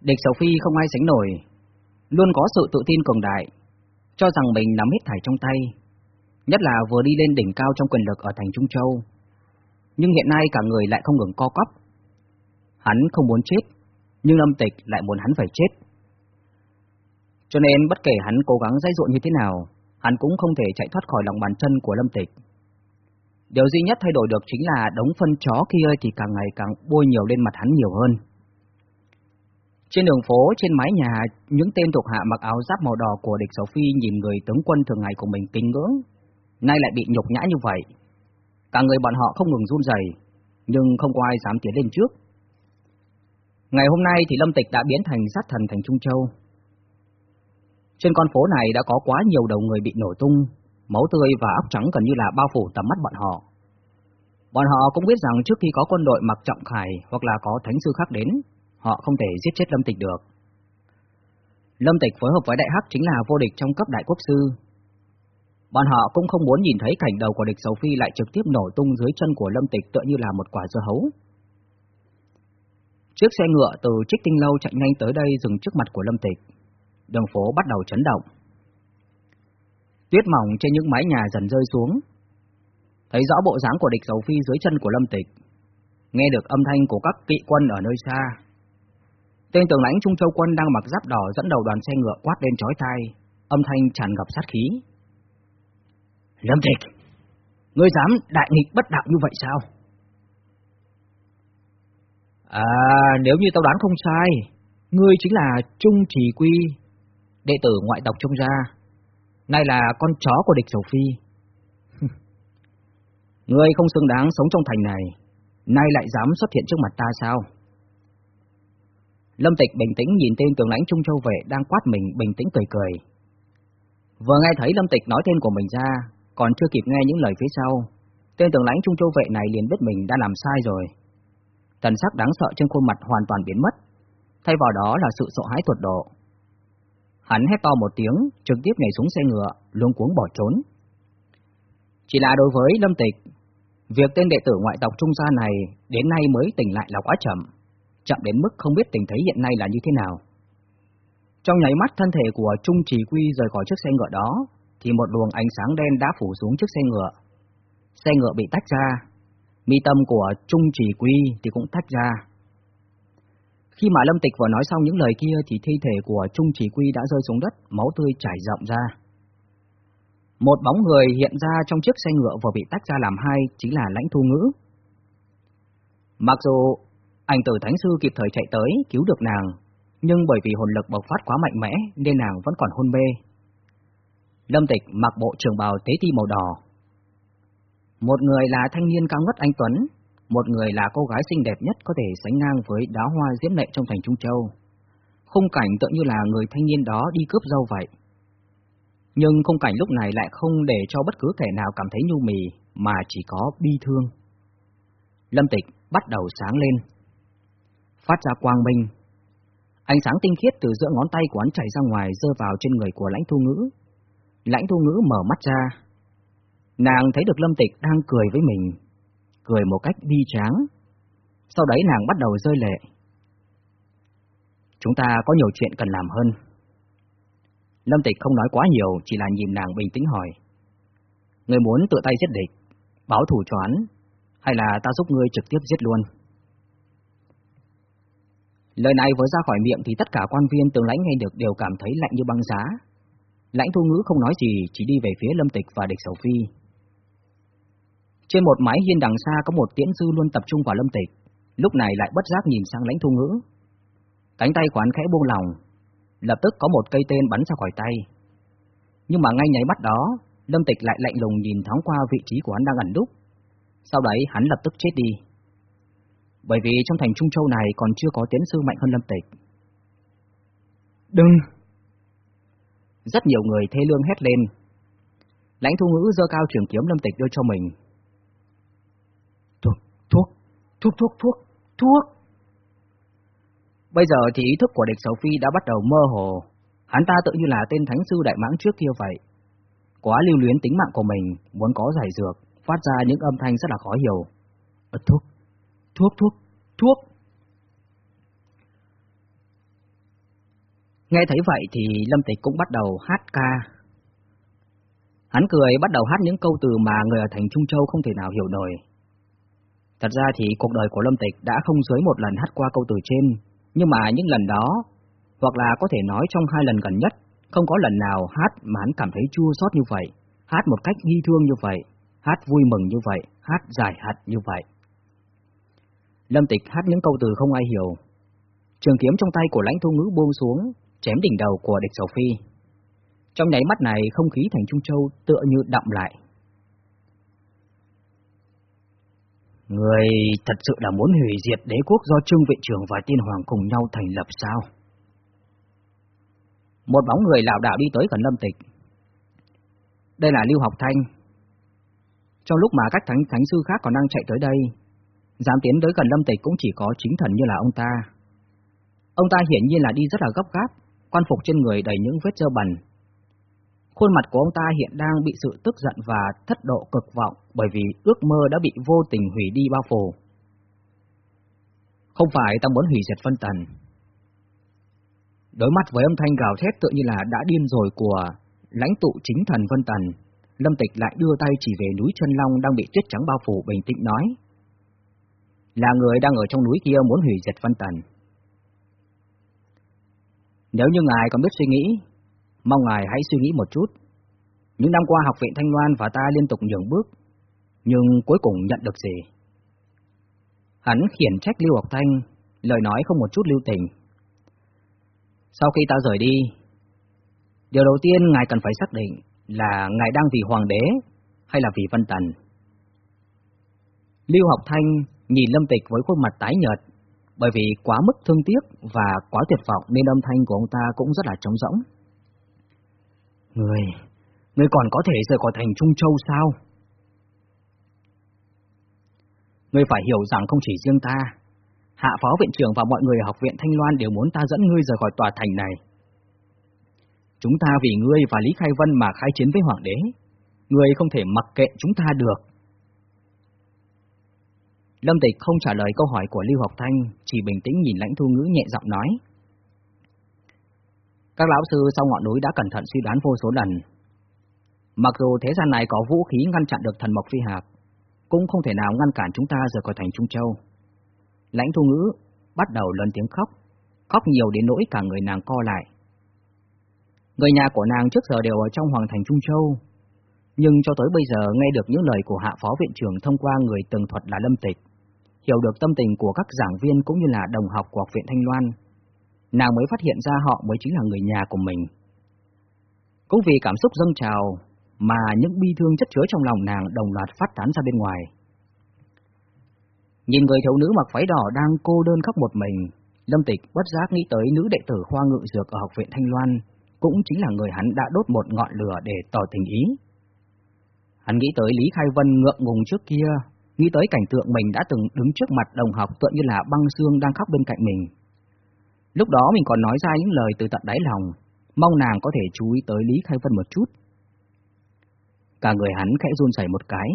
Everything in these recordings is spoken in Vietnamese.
Địch Sầu Phi không ai sánh nổi, luôn có sự tự tin cường đại, cho rằng mình nắm hết thải trong tay, nhất là vừa đi lên đỉnh cao trong quyền lực ở thành Trung Châu. Nhưng hiện nay cả người lại không ngừng co cắp. Hắn không muốn chết, nhưng Lâm Tịch lại muốn hắn phải chết. Cho nên bất kể hắn cố gắng dây dụa như thế nào, hắn cũng không thể chạy thoát khỏi lòng bàn chân của Lâm Tịch. Điều duy nhất thay đổi được chính là đống phân chó kia thì càng ngày càng bôi nhiều lên mặt hắn nhiều hơn. Trên đường phố, trên mái nhà, những tên thuộc hạ mặc áo giáp màu đỏ của địch Sầu Phi nhìn người tướng quân thường ngày của mình kính ngưỡng, nay lại bị nhục nhã như vậy. Cả người bọn họ không ngừng run rẩy, nhưng không có ai dám tiến lên trước. Ngày hôm nay thì Lâm Tịch đã biến thành sát thần thành Trung Châu. Trên con phố này đã có quá nhiều đầu người bị nổ tung, máu tươi và óc trắng gần như là bao phủ tầm mắt bọn họ. Bọn họ cũng biết rằng trước khi có quân đội mặc trọng khải hoặc là có thánh sư khác đến, họ không thể giết chết Lâm Tịch được. Lâm Tịch phối hợp với Đại Hắc chính là vô địch trong cấp Đại Quốc Sư. Bọn họ cũng không muốn nhìn thấy cảnh đầu của địch Sầu Phi lại trực tiếp nổ tung dưới chân của Lâm Tịch tựa như là một quả dưa hấu. Chiếc xe ngựa từ Trích Tinh Lâu chạy nhanh tới đây dừng trước mặt của Lâm Tịch. Đường phố bắt đầu chấn động. Tuyết mỏng trên những mái nhà dần rơi xuống. Thấy rõ bộ dáng của địch Sầu Phi dưới chân của Lâm Tịch. Nghe được âm thanh của các kỵ quân ở nơi xa, Tên tướng lãnh Trung Châu quân đang mặc giáp đỏ dẫn đầu đoàn xe ngựa quát lên chói tai, âm thanh tràn ngập sát khí. Lâm Tịch, ngươi dám đại nghịch bất đạo như vậy sao? À, nếu như tao đoán không sai, ngươi chính là Trung Trì Quy, đệ tử ngoại tộc Trung gia, nay là con chó của địch Sầu Phi. ngươi không xứng đáng sống trong thành này, nay lại dám xuất hiện trước mặt ta sao? Lâm Tịch bình tĩnh nhìn tên tướng lãnh Trung Châu vệ đang quát mình bình tĩnh cười cười. Vừa nghe thấy Lâm Tịch nói tên của mình ra, còn chưa kịp nghe những lời phía sau, tên tướng lãnh Trung Châu vệ này liền biết mình đã làm sai rồi. Thần sắc đáng sợ trên khuôn mặt hoàn toàn biến mất, thay vào đó là sự sợ hãi tuột độ. Hắn hét to một tiếng, trực tiếp nhảy xuống xe ngựa, luống cuống bỏ trốn. Chỉ là đối với Lâm Tịch, việc tên đệ tử ngoại tộc Trung gia này đến nay mới tỉnh lại là quá chậm chậm đến mức không biết tình thế hiện nay là như thế nào. Trong nháy mắt thân thể của Trung Chỉ Quy rời khỏi chiếc xe ngựa đó, thì một luồng ánh sáng đen đã phủ xuống chiếc xe ngựa. Xe ngựa bị tách ra, mi tâm của Trung Chỉ Quy thì cũng tách ra. Khi mà Lâm Tịch vừa nói xong những lời kia thì thi thể của Trung Chỉ Quy đã rơi xuống đất, máu tươi chảy rộng ra. Một bóng người hiện ra trong chiếc xe ngựa vừa bị tách ra làm hai chính là lãnh thu ngữ. Mặc dù anh tử Thánh Sư kịp thời chạy tới, cứu được nàng, nhưng bởi vì hồn lực bộc phát quá mạnh mẽ nên nàng vẫn còn hôn mê. Lâm Tịch mặc bộ trường bào tế ti màu đỏ. Một người là thanh niên cao ngất anh Tuấn, một người là cô gái xinh đẹp nhất có thể sánh ngang với đá hoa diễm lệ trong thành Trung Châu. Khung cảnh tựa như là người thanh niên đó đi cướp dâu vậy. Nhưng khung cảnh lúc này lại không để cho bất cứ kẻ nào cảm thấy nhu mì, mà chỉ có bi thương. Lâm Tịch bắt đầu sáng lên phát ra quang minh. Ánh sáng tinh khiết từ giữa ngón tay của hắn chảy ra ngoài rơi vào trên người của lãnh thu ngữ. Lãnh thu ngữ mở mắt ra. Nàng thấy được Lâm Tịch đang cười với mình, cười một cách bi tráng. Sau đấy nàng bắt đầu rơi lệ. Chúng ta có nhiều chuyện cần làm hơn. Lâm Tịch không nói quá nhiều, chỉ là nhìn nàng bình tĩnh hỏi. Người muốn tự tay giết địch, báo thủ cho hắn, hay là ta giúp ngươi trực tiếp giết luôn? Lời này vừa ra khỏi miệng thì tất cả quan viên tướng lãnh nghe được đều cảm thấy lạnh như băng giá. Lãnh thu ngữ không nói gì, chỉ đi về phía lâm tịch và địch sầu phi. Trên một mái hiên đằng xa có một tiễn sư luôn tập trung vào lâm tịch, lúc này lại bất giác nhìn sang lãnh thu ngữ. Cánh tay của khẽ buông lòng, lập tức có một cây tên bắn ra khỏi tay. Nhưng mà ngay nháy mắt đó, lâm tịch lại lạnh lùng nhìn thoáng qua vị trí của hắn đang ẩn đúc. Sau đấy hắn lập tức chết đi bởi vì trong thành Trung Châu này còn chưa có tiến sư mạnh hơn Lâm Tịch. Đừng! Rất nhiều người thê lương hét lên. Lãnh thu ngữ dơ cao trường kiếm Lâm Tịch đưa cho mình. Thuốc, thuốc, thuốc, thuốc, thuốc, thuốc! Bây giờ thì ý thức của địch Sầu Phi đã bắt đầu mơ hồ. Hắn ta tự như là tên thánh sư đại mãng trước kia vậy. Quá lưu luyến tính mạng của mình, muốn có giải dược, phát ra những âm thanh rất là khó hiểu. Ất thuốc, thuốc, thuốc, thuốc. Nghe thấy vậy thì Lâm Tịch cũng bắt đầu hát ca. Hắn cười bắt đầu hát những câu từ mà người ở thành Trung Châu không thể nào hiểu nổi. Thật ra thì cuộc đời của Lâm Tịch đã không dưới một lần hát qua câu từ trên, nhưng mà những lần đó, hoặc là có thể nói trong hai lần gần nhất, không có lần nào hát mà hắn cảm thấy chua xót như vậy, hát một cách nghi thương như vậy, hát vui mừng như vậy, hát giải hận như vậy. Lâm Tịch hát những câu từ không ai hiểu. Trường kiếm trong tay của lãnh thu ngữ buông xuống, chém đỉnh đầu của địch sầu phi. Trong nháy mắt này không khí thành Trung Châu tựa như đậm lại. Người thật sự là muốn hủy diệt đế quốc do Trương Viện Trưởng và Tiên Hoàng cùng nhau thành lập sao? Một bóng người lảo đảo đi tới gần Lâm Tịch. Đây là Lưu Học Thanh. Trong lúc mà các thánh thánh sư khác còn đang chạy tới đây, dám tiến tới gần Lâm Tịch cũng chỉ có chính thần như là ông ta. Ông ta hiển nhiên là đi rất là gấp gáp, quan phục trên người đầy những vết dơ bẩn. Khuôn mặt của ông ta hiện đang bị sự tức giận và thất độ cực vọng bởi vì ước mơ đã bị vô tình hủy đi bao phủ. Không phải ta muốn hủy diệt phân tần. Đối mặt với âm thanh gào thét tự như là đã điên rồi của lãnh tụ chính thần Vân Tần, Lâm Tịch lại đưa tay chỉ về núi chân long đang bị tuyết trắng bao phủ bình tĩnh nói. Là người đang ở trong núi kia muốn hủy diệt Vân Tần. Nếu như ngài còn biết suy nghĩ, mong ngài hãy suy nghĩ một chút. Những năm qua học viện Thanh Loan và ta liên tục nhường bước, nhưng cuối cùng nhận được gì? Hắn khiển trách Lưu Học Thanh, lời nói không một chút lưu tình. Sau khi ta rời đi, điều đầu tiên ngài cần phải xác định là ngài đang vì hoàng đế hay là vì Vân Tần. Lưu Học Thanh nhìn Lâm Tịch với khuôn mặt tái nhợt, bởi vì quá mức thương tiếc và quá tuyệt vọng nên âm thanh của ông ta cũng rất là trống rỗng. Người, người còn có thể rời khỏi thành Trung Châu sao? Ngươi phải hiểu rằng không chỉ riêng ta, hạ phó viện trưởng và mọi người ở học viện Thanh Loan đều muốn ta dẫn ngươi rời khỏi tòa thành này. Chúng ta vì ngươi và Lý Khai Vân mà khai chiến với Hoàng đế, ngươi không thể mặc kệ chúng ta được. Lâm Tịch không trả lời câu hỏi của Lưu Học Thanh, chỉ bình tĩnh nhìn lãnh thu ngữ nhẹ giọng nói. Các lão sư sau ngọn núi đã cẩn thận suy đoán vô số lần. Mặc dù thế gian này có vũ khí ngăn chặn được thần mộc phi hạt, cũng không thể nào ngăn cản chúng ta rời khỏi thành Trung Châu. Lãnh thu ngữ bắt đầu lớn tiếng khóc, khóc nhiều đến nỗi cả người nàng co lại. Người nhà của nàng trước giờ đều ở trong Hoàng thành Trung Châu, nhưng cho tới bây giờ nghe được những lời của hạ phó viện trưởng thông qua người tường thuật là Lâm Tịch, hiểu được tâm tình của các giảng viên cũng như là đồng học của học viện Thanh Loan, nàng mới phát hiện ra họ mới chính là người nhà của mình. Cũng vì cảm xúc dâng trào mà những bi thương chất chứa trong lòng nàng đồng loạt phát tán ra bên ngoài. Nhìn người thiếu nữ mặc váy đỏ đang cô đơn khóc một mình, Lâm Tịch bất giác nghĩ tới nữ đệ tử khoa ngự dược ở học viện Thanh Loan, cũng chính là người hắn đã đốt một ngọn lửa để tỏ tình ý. Hắn nghĩ tới Lý Khai Vân ngượng ngùng trước kia, nghĩ tới cảnh tượng mình đã từng đứng trước mặt đồng học tựa như là băng xương đang khóc bên cạnh mình. Lúc đó mình còn nói ra những lời từ tận đáy lòng, mong nàng có thể chú ý tới Lý Khai Vân một chút. Cả người hắn khẽ run rẩy một cái.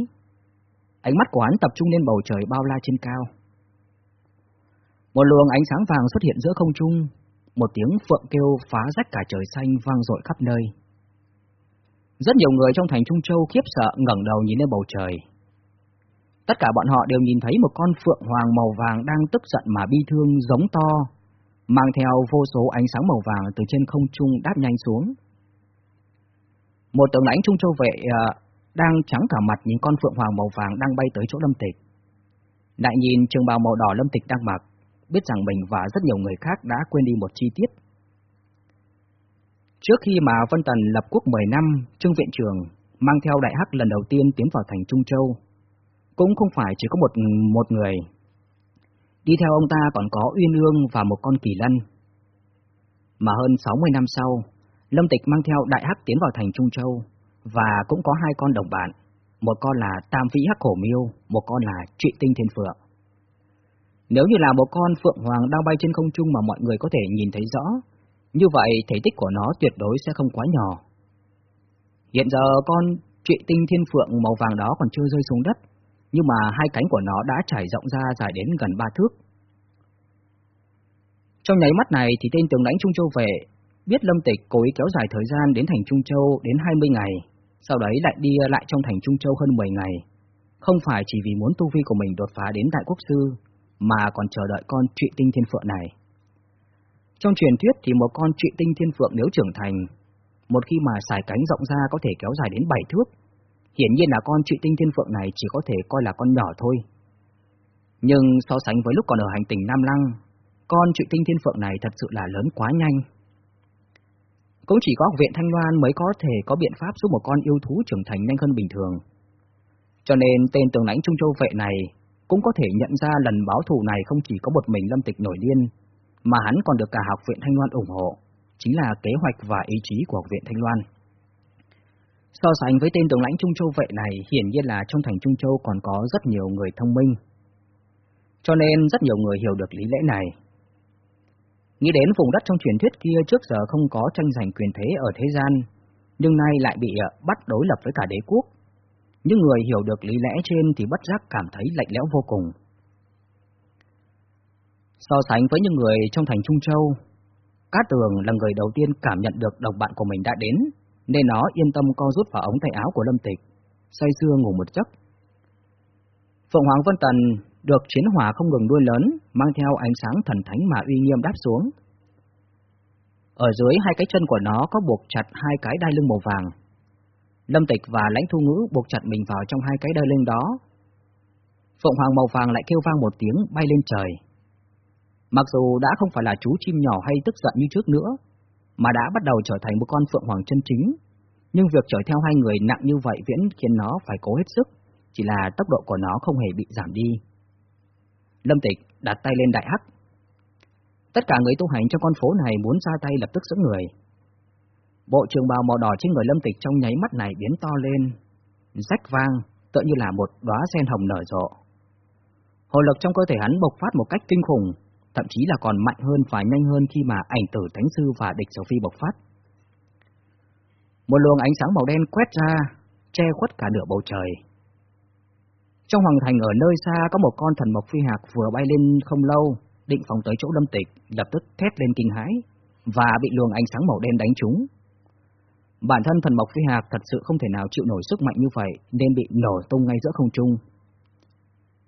Ánh mắt của hắn tập trung lên bầu trời bao la trên cao. Một luồng ánh sáng vàng xuất hiện giữa không trung, một tiếng phượng kêu phá rách cả trời xanh vang dội khắp nơi. Rất nhiều người trong thành Trung Châu khiếp sợ ngẩng đầu nhìn lên bầu trời. Tất cả bọn họ đều nhìn thấy một con phượng hoàng màu vàng đang tức giận mà bi thương giống to, mang theo vô số ánh sáng màu vàng từ trên không trung đáp nhanh xuống. Một tướng lãnh Trung Châu vệ à, đang trắng cả mặt nhìn con phượng hoàng màu vàng đang bay tới chỗ Lâm Tịch. Lại nhìn trường bào màu đỏ Lâm Tịch đang mặc, biết rằng mình và rất nhiều người khác đã quên đi một chi tiết. Trước khi mà Vân Tần lập quốc 10 năm, Trương Viện Trường mang theo đại hắc lần đầu tiên tiến vào thành Trung Châu, cũng không phải chỉ có một một người. Đi theo ông ta còn có Uyên Ương và một con kỳ lân. Mà hơn 60 năm sau, Lâm Tịch mang theo đại hắc tiến vào thành Trung Châu, và cũng có hai con đồng bạn, một con là Tam Vĩ Hắc Hổ Miêu, một con là Trụy Tinh Thiên Phượng. Nếu như là một con phượng hoàng đang bay trên không trung mà mọi người có thể nhìn thấy rõ, như vậy thể tích của nó tuyệt đối sẽ không quá nhỏ. Hiện giờ con Trụy Tinh Thiên Phượng màu vàng đó còn chưa rơi xuống đất, nhưng mà hai cánh của nó đã trải rộng ra dài đến gần ba thước. Trong nháy mắt này thì tên tướng lãnh Trung Châu về biết Lâm Tịch cố ý kéo dài thời gian đến thành Trung Châu đến 20 ngày, sau đấy lại đi lại trong thành Trung Châu hơn 10 ngày, không phải chỉ vì muốn tu vi của mình đột phá đến Đại Quốc Sư, mà còn chờ đợi con trụy tinh thiên phượng này. Trong truyền thuyết thì một con trụy tinh thiên phượng nếu trưởng thành, một khi mà xài cánh rộng ra có thể kéo dài đến 7 thước. Hiển nhiên là con chị tinh thiên phượng này chỉ có thể coi là con nhỏ thôi. Nhưng so sánh với lúc còn ở hành tinh Nam Lăng, con chị tinh thiên phượng này thật sự là lớn quá nhanh. Cũng chỉ có học viện Thanh Loan mới có thể có biện pháp giúp một con yêu thú trưởng thành nhanh hơn bình thường. Cho nên tên tường lãnh Trung Châu vệ này cũng có thể nhận ra lần báo thù này không chỉ có một mình lâm tịch nổi điên, mà hắn còn được cả học viện Thanh Loan ủng hộ, chính là kế hoạch và ý chí của học viện Thanh Loan. So sánh với tên tổng lãnh Trung Châu vệ này, hiển nhiên là trong thành Trung Châu còn có rất nhiều người thông minh. Cho nên rất nhiều người hiểu được lý lẽ này, Nghĩ đến vùng đất trong truyền thuyết kia trước giờ không có tranh giành quyền thế ở thế gian, nhưng nay lại bị ờ, bắt đối lập với cả đế quốc. Những người hiểu được lý lẽ trên thì bất giác cảm thấy lạnh lẽo vô cùng. So sánh với những người trong thành Trung Châu, Cát Tường là người đầu tiên cảm nhận được đồng bạn của mình đã đến, nên nó yên tâm co rút vào ống tay áo của Lâm Tịch, say sưa ngủ một giấc. Phượng Hoàng Vân Tần được chiến hỏa không ngừng đuôi lớn, mang theo ánh sáng thần thánh mà uy nghiêm đáp xuống. Ở dưới hai cái chân của nó có buộc chặt hai cái đai lưng màu vàng. Lâm Tịch và Lãnh Thu Ngữ buộc chặt mình vào trong hai cái đai lưng đó. Phượng Hoàng màu vàng lại kêu vang một tiếng bay lên trời. Mặc dù đã không phải là chú chim nhỏ hay tức giận như trước nữa, mà đã bắt đầu trở thành một con Phượng Hoàng chân chính, nhưng việc chở theo hai người nặng như vậy viễn khiến nó phải cố hết sức, chỉ là tốc độ của nó không hề bị giảm đi. Lâm Tịch đặt tay lên đại hắc. Tất cả người tu hành trong con phố này muốn ra tay lập tức giữ người. Bộ trường bào màu đỏ trên người Lâm Tịch trong nháy mắt này biến to lên, rách vang, tựa như là một đóa sen hồng nở rộ. Hồ lực trong cơ thể hắn bộc phát một cách kinh khủng, thậm chí là còn mạnh hơn và nhanh hơn khi mà ảnh tử Thánh Sư và địch Sầu Phi bộc phát. Một luồng ánh sáng màu đen quét ra, che khuất cả nửa bầu trời. Trong hoàng thành ở nơi xa có một con thần mộc phi hạc vừa bay lên không lâu, định phóng tới chỗ lâm tịch, lập tức thét lên kinh hãi, và bị luồng ánh sáng màu đen đánh trúng. Bản thân thần mộc phi hạc thật sự không thể nào chịu nổi sức mạnh như vậy, nên bị nổ tung ngay giữa không trung.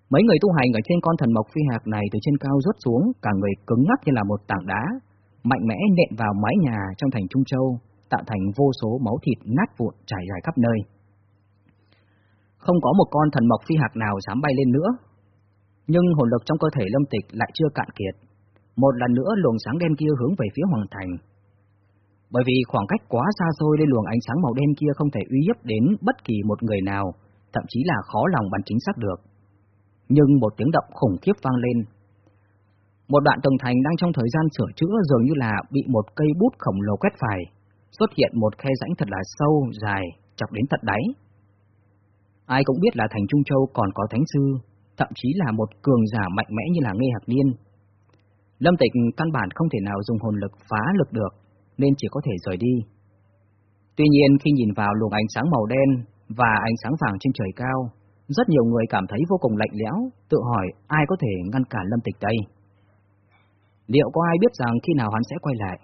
Mấy người tu hành ở trên con thần mộc phi hạc này từ trên cao rớt xuống, cả người cứng ngắc như là một tảng đá, mạnh mẽ nện vào mái nhà trong thành Trung Châu, tạo thành vô số máu thịt nát vụn trải dài khắp nơi. Không có một con thần mộc phi hạc nào dám bay lên nữa. Nhưng hồn lực trong cơ thể lâm tịch lại chưa cạn kiệt. Một lần nữa luồng sáng đen kia hướng về phía hoàng thành. Bởi vì khoảng cách quá xa xôi nên luồng ánh sáng màu đen kia không thể uy hiếp đến bất kỳ một người nào, thậm chí là khó lòng bắn chính xác được. Nhưng một tiếng động khủng khiếp vang lên. Một đoạn tường thành đang trong thời gian sửa chữa dường như là bị một cây bút khổng lồ quét phải, xuất hiện một khe rãnh thật là sâu, dài, chọc đến tận đáy. Ai cũng biết là thành Trung Châu còn có thánh sư, thậm chí là một cường giả mạnh mẽ như là Nghe Hạc Niên. Lâm Tịch căn bản không thể nào dùng hồn lực phá lực được, nên chỉ có thể rời đi. Tuy nhiên khi nhìn vào luồng ánh sáng màu đen và ánh sáng vàng trên trời cao, rất nhiều người cảm thấy vô cùng lạnh lẽo, tự hỏi ai có thể ngăn cản Lâm Tịch đây. Liệu có ai biết rằng khi nào hắn sẽ quay lại?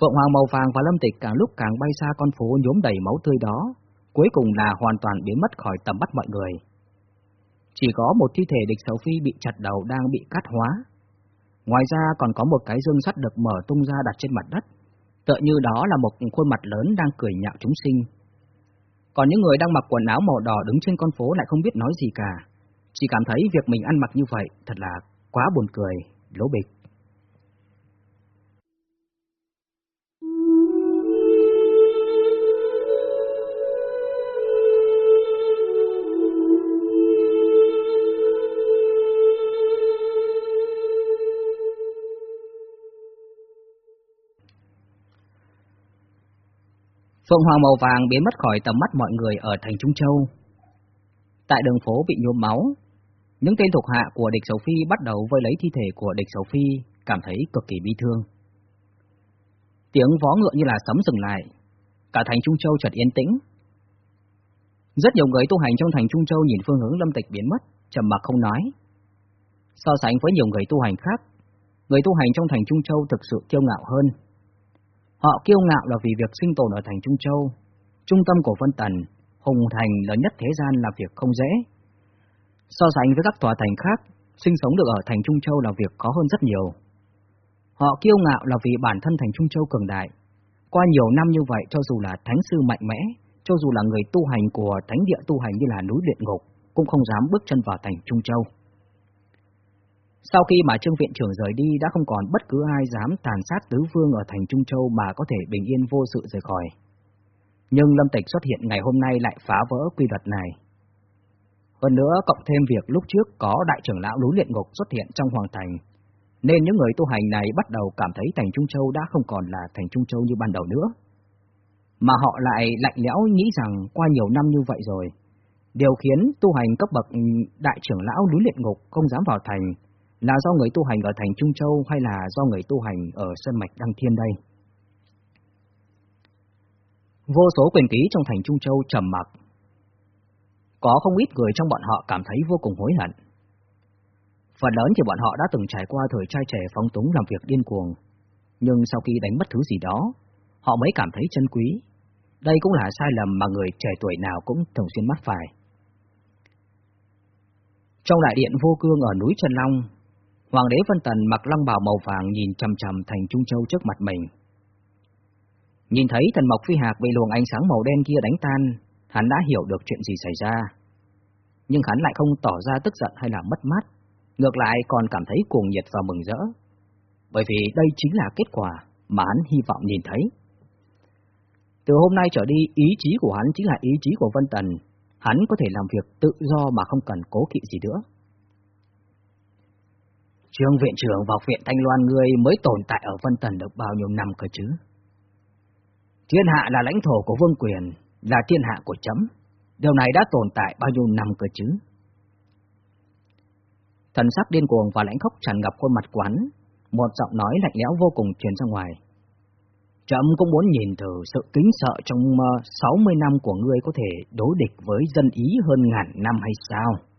Phượng Hoàng màu vàng và Lâm Tịch càng lúc càng bay xa con phố nhốm đầy máu tươi đó, cuối cùng là hoàn toàn biến mất khỏi tầm mắt mọi người. Chỉ có một thi thể địch xấu phi bị chặt đầu đang bị cắt hóa. Ngoài ra còn có một cái dương sắt được mở tung ra đặt trên mặt đất, tựa như đó là một khuôn mặt lớn đang cười nhạo chúng sinh. Còn những người đang mặc quần áo màu đỏ đứng trên con phố lại không biết nói gì cả, chỉ cảm thấy việc mình ăn mặc như vậy thật là quá buồn cười, lỗ bịch. Phượng Hoàng màu vàng biến mất khỏi tầm mắt mọi người ở thành Trung Châu. Tại đường phố bị nhuốm máu, những tên thuộc hạ của địch Sầu Phi bắt đầu vơi lấy thi thể của địch Sầu Phi, cảm thấy cực kỳ bi thương. Tiếng vó ngựa như là sấm dừng lại, cả thành Trung Châu chợt yên tĩnh. Rất nhiều người tu hành trong thành Trung Châu nhìn phương hướng lâm tịch biến mất, trầm mặc không nói. So sánh với nhiều người tu hành khác, người tu hành trong thành Trung Châu thực sự kiêu ngạo hơn. Họ kiêu ngạo là vì việc sinh tồn ở thành Trung Châu, trung tâm của Vân Tần, hùng thành lớn nhất thế gian là việc không dễ. So sánh với các tòa thành khác, sinh sống được ở thành Trung Châu là việc khó hơn rất nhiều. Họ kiêu ngạo là vì bản thân thành Trung Châu cường đại. Qua nhiều năm như vậy, cho dù là thánh sư mạnh mẽ, cho dù là người tu hành của thánh địa tu hành như là núi luyện ngục, cũng không dám bước chân vào thành Trung Châu. Sau khi mà Trương Viện trưởng rời đi đã không còn bất cứ ai dám tàn sát tứ vương ở thành Trung Châu mà có thể bình yên vô sự rời khỏi. Nhưng Lâm Tịch xuất hiện ngày hôm nay lại phá vỡ quy luật này. Hơn nữa, cộng thêm việc lúc trước có đại trưởng lão núi luyện ngục xuất hiện trong hoàng thành, nên những người tu hành này bắt đầu cảm thấy thành Trung Châu đã không còn là thành Trung Châu như ban đầu nữa. Mà họ lại lạnh lẽo nghĩ rằng qua nhiều năm như vậy rồi, điều khiến tu hành cấp bậc đại trưởng lão núi luyện ngục không dám vào thành là do người tu hành ở thành Trung Châu hay là do người tu hành ở sân mạch Đăng Thiên đây? Vô số quyền ký trong thành Trung Châu trầm mặc. Có không ít người trong bọn họ cảm thấy vô cùng hối hận. Phần lớn thì bọn họ đã từng trải qua thời trai trẻ phóng túng làm việc điên cuồng, nhưng sau khi đánh mất thứ gì đó, họ mới cảm thấy chân quý. Đây cũng là sai lầm mà người trẻ tuổi nào cũng thường xuyên mắc phải. Trong đại điện vô cương ở núi Trần Long, Hoàng đế Vân Tần mặc lăng bào màu vàng nhìn chầm chầm thành Trung Châu trước mặt mình. Nhìn thấy thần mộc phi hạc bị luồng ánh sáng màu đen kia đánh tan, hắn đã hiểu được chuyện gì xảy ra. Nhưng hắn lại không tỏ ra tức giận hay là mất mát, ngược lại còn cảm thấy cuồng nhiệt và mừng rỡ. Bởi vì đây chính là kết quả mà hắn hy vọng nhìn thấy. Từ hôm nay trở đi, ý chí của hắn chính là ý chí của Vân Tần. Hắn có thể làm việc tự do mà không cần cố kỵ gì nữa. Trương viện trưởng vào viện Thanh Loan ngươi mới tồn tại ở Vân Tần được bao nhiêu năm cơ chứ? Thiên hạ là lãnh thổ của vương quyền, là thiên hạ của chấm. Điều này đã tồn tại bao nhiêu năm cơ chứ? Thần sắc điên cuồng và lãnh khốc tràn ngập khuôn mặt quán, một giọng nói lạnh lẽo vô cùng truyền ra ngoài. Chấm cũng muốn nhìn thử sự kính sợ trong ờ, 60 năm của ngươi có thể đối địch với dân Ý hơn ngàn năm hay sao?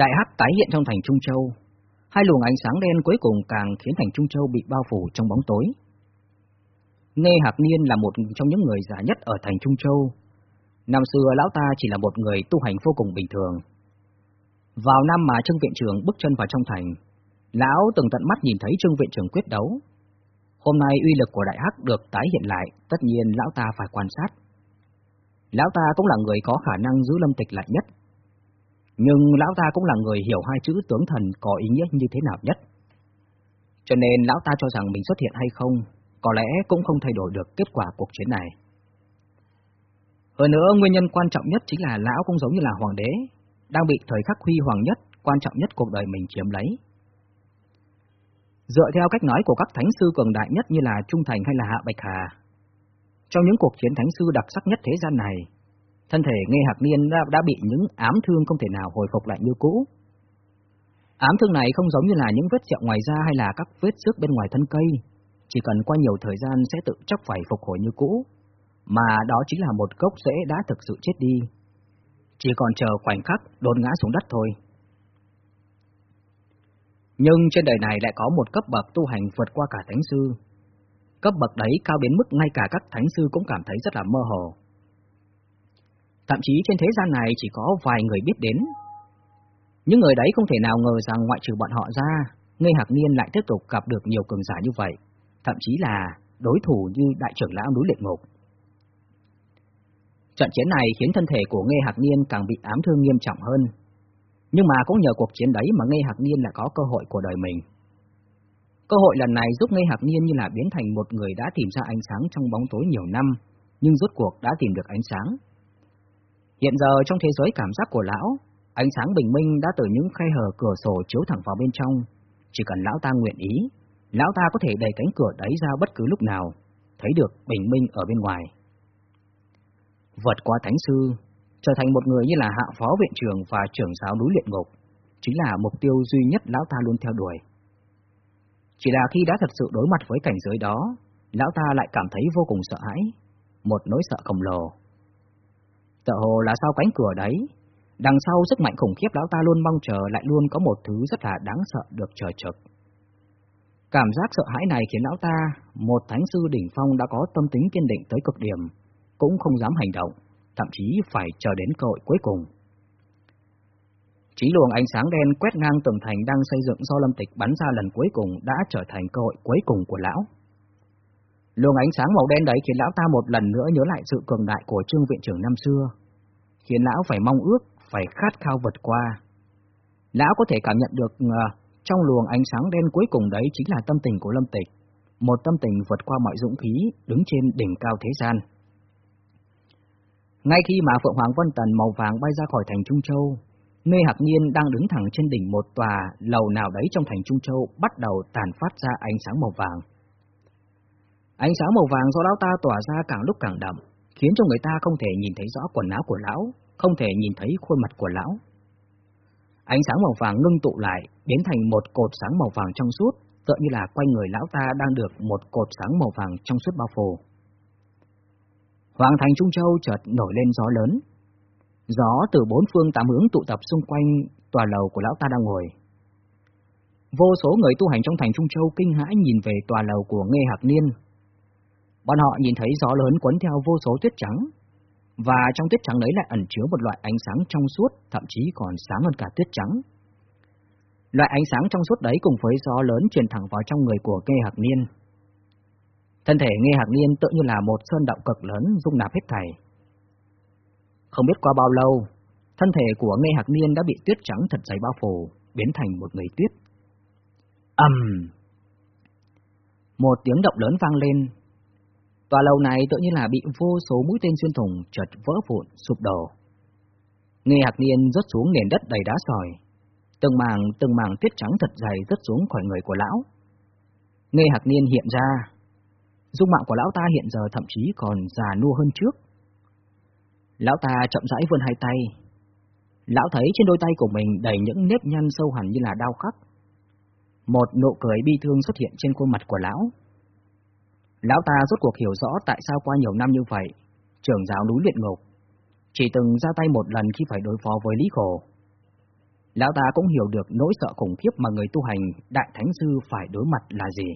Đại hắc tái hiện trong thành Trung Châu. Hai luồng ánh sáng đen cuối cùng càng khiến thành Trung Châu bị bao phủ trong bóng tối. Nghe Hạc Niên là một trong những người già nhất ở thành Trung Châu. Năm xưa lão ta chỉ là một người tu hành vô cùng bình thường. Vào năm mà Trương Viện Trưởng bước chân vào trong thành, lão từng tận mắt nhìn thấy Trương Viện Trưởng quyết đấu. Hôm nay uy lực của Đại Hắc được tái hiện lại, tất nhiên lão ta phải quan sát. Lão ta cũng là người có khả năng giữ lâm tịch lại nhất, nhưng lão ta cũng là người hiểu hai chữ tướng thần có ý nghĩa như thế nào nhất. Cho nên lão ta cho rằng mình xuất hiện hay không, có lẽ cũng không thay đổi được kết quả cuộc chiến này. Hơn nữa, nguyên nhân quan trọng nhất chính là lão cũng giống như là hoàng đế, đang bị thời khắc huy hoàng nhất, quan trọng nhất cuộc đời mình chiếm lấy. Dựa theo cách nói của các thánh sư cường đại nhất như là Trung Thành hay là Hạ Bạch Hà, trong những cuộc chiến thánh sư đặc sắc nhất thế gian này, Thân thể Nghe Hạc Niên đã, đã bị những ám thương không thể nào hồi phục lại như cũ. Ám thương này không giống như là những vết sẹo ngoài da hay là các vết xước bên ngoài thân cây, chỉ cần qua nhiều thời gian sẽ tự chóc phải phục hồi như cũ, mà đó chính là một gốc rễ đã thực sự chết đi. Chỉ còn chờ khoảnh khắc đột ngã xuống đất thôi. Nhưng trên đời này lại có một cấp bậc tu hành vượt qua cả thánh sư. Cấp bậc đấy cao đến mức ngay cả các thánh sư cũng cảm thấy rất là mơ hồ. Thậm chí trên thế gian này chỉ có vài người biết đến. Những người đấy không thể nào ngờ rằng ngoại trừ bọn họ ra, Ngây Hạc Niên lại tiếp tục gặp được nhiều cường giả như vậy, thậm chí là đối thủ như đại trưởng lão núi luyện ngục. Trận chiến này khiến thân thể của Ngê Hạc Niên càng bị ám thương nghiêm trọng hơn. Nhưng mà cũng nhờ cuộc chiến đấy mà Ngê Hạc Niên lại có cơ hội của đời mình. Cơ hội lần này giúp Ngê Hạc Niên như là biến thành một người đã tìm ra ánh sáng trong bóng tối nhiều năm, nhưng rốt cuộc đã tìm được ánh sáng. Hiện giờ trong thế giới cảm giác của lão, ánh sáng bình minh đã từ những khe hở cửa sổ chiếu thẳng vào bên trong. Chỉ cần lão ta nguyện ý, lão ta có thể đẩy cánh cửa đấy ra bất cứ lúc nào, thấy được bình minh ở bên ngoài. Vượt qua thánh sư, trở thành một người như là hạ phó viện trưởng và trưởng giáo núi luyện ngục, chính là mục tiêu duy nhất lão ta luôn theo đuổi. Chỉ là khi đã thật sự đối mặt với cảnh giới đó, lão ta lại cảm thấy vô cùng sợ hãi, một nỗi sợ khổng lồ, tựa hồ là sau cánh cửa đấy, đằng sau sức mạnh khủng khiếp lão ta luôn mong chờ lại luôn có một thứ rất là đáng sợ được chờ trực. Cảm giác sợ hãi này khiến lão ta, một thánh sư đỉnh phong đã có tâm tính kiên định tới cực điểm, cũng không dám hành động, thậm chí phải chờ đến cơ hội cuối cùng. Chí luồng ánh sáng đen quét ngang tường thành đang xây dựng do lâm tịch bắn ra lần cuối cùng đã trở thành cơ hội cuối cùng của lão. Luồng ánh sáng màu đen đấy khiến lão ta một lần nữa nhớ lại sự cường đại của trương viện trưởng năm xưa, khiến lão phải mong ước, phải khát khao vượt qua. Lão có thể cảm nhận được uh, trong luồng ánh sáng đen cuối cùng đấy chính là tâm tình của Lâm Tịch, một tâm tình vượt qua mọi dũng khí, đứng trên đỉnh cao thế gian. Ngay khi mà Phượng Hoàng Vân Tần màu vàng bay ra khỏi thành Trung Châu, nơi Hạc Niên đang đứng thẳng trên đỉnh một tòa lầu nào đấy trong thành Trung Châu bắt đầu tàn phát ra ánh sáng màu vàng. Ánh sáng màu vàng do lão ta tỏa ra càng lúc càng đậm, khiến cho người ta không thể nhìn thấy rõ quần áo của lão, không thể nhìn thấy khuôn mặt của lão. Ánh sáng màu vàng ngưng tụ lại, biến thành một cột sáng màu vàng trong suốt, tựa như là quanh người lão ta đang được một cột sáng màu vàng trong suốt bao phủ. Hoàng thành Trung Châu chợt nổi lên gió lớn. Gió từ bốn phương tám hướng tụ tập xung quanh tòa lầu của lão ta đang ngồi. Vô số người tu hành trong thành Trung Châu kinh hãi nhìn về tòa lầu của Nghê Hạc Niên. Bọn họ nhìn thấy gió lớn cuốn theo vô số tuyết trắng, và trong tuyết trắng đấy lại ẩn chứa một loại ánh sáng trong suốt, thậm chí còn sáng hơn cả tuyết trắng. Loại ánh sáng trong suốt đấy cùng với gió lớn truyền thẳng vào trong người của Nghe Hạc Niên. Thân thể Nghe Hạc Niên tự như là một sơn động cực lớn dung nạp hết thảy. Không biết qua bao lâu, thân thể của Nghe Hạc Niên đã bị tuyết trắng thật dày bao phủ, biến thành một người tuyết. ầm, Một tiếng động lớn vang lên, Tòa lầu này tự như là bị vô số mũi tên xuyên thủng, chợt vỡ vụn, sụp đổ. Nghe hạc niên rớt xuống nền đất đầy đá sỏi. Từng mảng, từng mảng tuyết trắng thật dày rớt xuống khỏi người của lão. Nghe hạc niên hiện ra. Dung mạo của lão ta hiện giờ thậm chí còn già nua hơn trước. Lão ta chậm rãi vươn hai tay. Lão thấy trên đôi tay của mình đầy những nếp nhăn sâu hẳn như là đau khắc. Một nụ cười bi thương xuất hiện trên khuôn mặt của lão. Lão ta rốt cuộc hiểu rõ tại sao qua nhiều năm như vậy, trưởng giáo núi luyện ngục, chỉ từng ra tay một lần khi phải đối phó với Lý Khổ. Lão ta cũng hiểu được nỗi sợ khủng khiếp mà người tu hành Đại Thánh Sư phải đối mặt là gì.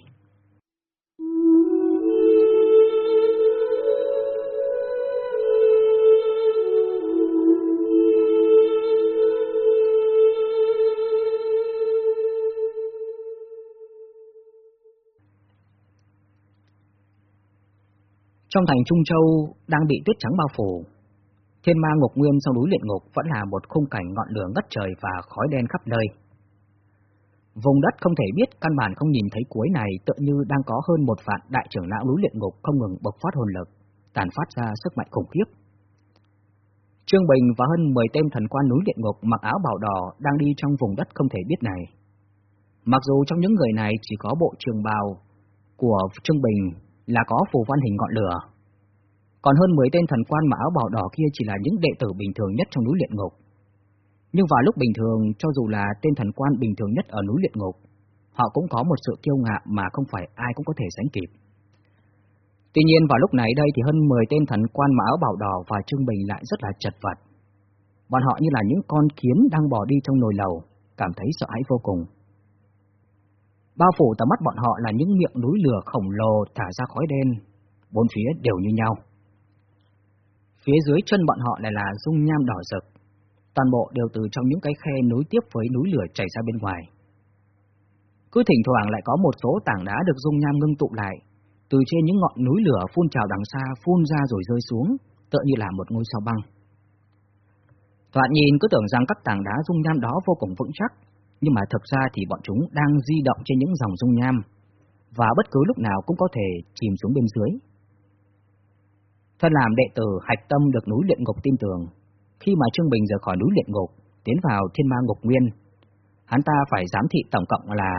Trong thành Trung Châu đang bị tuyết trắng bao phủ. Thiên ma ngục nguyên sau núi luyện ngục vẫn là một khung cảnh ngọn lửa ngất trời và khói đen khắp nơi. Vùng đất không thể biết căn bản không nhìn thấy cuối này tựa như đang có hơn một vạn đại trưởng lão núi luyện ngục không ngừng bộc phát hồn lực, tàn phát ra sức mạnh khủng khiếp. Trương Bình và hơn 10 tên thần quan núi luyện ngục mặc áo bào đỏ đang đi trong vùng đất không thể biết này. Mặc dù trong những người này chỉ có bộ trường bào của Trương Bình là có phù văn hình ngọn lửa. Còn hơn 10 tên thần quan mà áo bào đỏ kia chỉ là những đệ tử bình thường nhất trong núi luyện ngục. Nhưng vào lúc bình thường, cho dù là tên thần quan bình thường nhất ở núi luyện ngục, họ cũng có một sự kiêu ngạo mà không phải ai cũng có thể sánh kịp. Tuy nhiên vào lúc này đây thì hơn 10 tên thần quan mà áo bào đỏ và Trương Bình lại rất là chật vật. Bọn họ như là những con kiến đang bò đi trong nồi lầu, cảm thấy sợ hãi vô cùng. Bao phủ tầm mắt bọn họ là những miệng núi lửa khổng lồ thả ra khói đen, bốn phía đều như nhau. Phía dưới chân bọn họ lại là dung nham đỏ rực, toàn bộ đều từ trong những cái khe nối tiếp với núi lửa chảy ra bên ngoài. Cứ thỉnh thoảng lại có một số tảng đá được dung nham ngưng tụ lại, từ trên những ngọn núi lửa phun trào đằng xa phun ra rồi rơi xuống, tựa như là một ngôi sao băng. Thoạt nhìn cứ tưởng rằng các tảng đá dung nham đó vô cùng vững chắc, nhưng mà thực ra thì bọn chúng đang di động trên những dòng dung nham, và bất cứ lúc nào cũng có thể chìm xuống bên dưới. Thân làm đệ tử Hạch Tâm được núi luyện ngục tin tưởng, khi mà Trương Bình rời khỏi núi luyện ngục, tiến vào thiên ma ngục nguyên, hắn ta phải giám thị tổng cộng là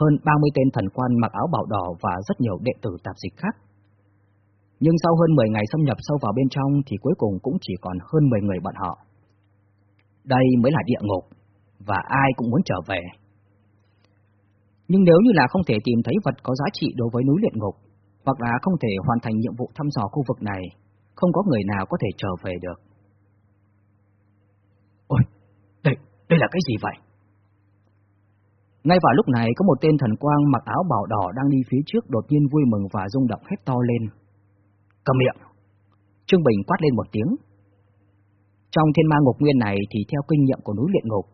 hơn 30 tên thần quan mặc áo bảo đỏ và rất nhiều đệ tử tạp dịch khác. Nhưng sau hơn 10 ngày xâm nhập sâu vào bên trong thì cuối cùng cũng chỉ còn hơn 10 người bọn họ. Đây mới là địa ngục, và ai cũng muốn trở về. Nhưng nếu như là không thể tìm thấy vật có giá trị đối với núi luyện ngục, hoặc là không thể hoàn thành nhiệm vụ thăm dò khu vực này, không có người nào có thể trở về được. Ôi, đây, đây là cái gì vậy? Ngay vào lúc này có một tên thần quang mặc áo bảo đỏ đang đi phía trước đột nhiên vui mừng và rung động hết to lên. Cầm miệng! Trương Bình quát lên một tiếng. Trong thiên ma ngục nguyên này thì theo kinh nghiệm của núi luyện ngục,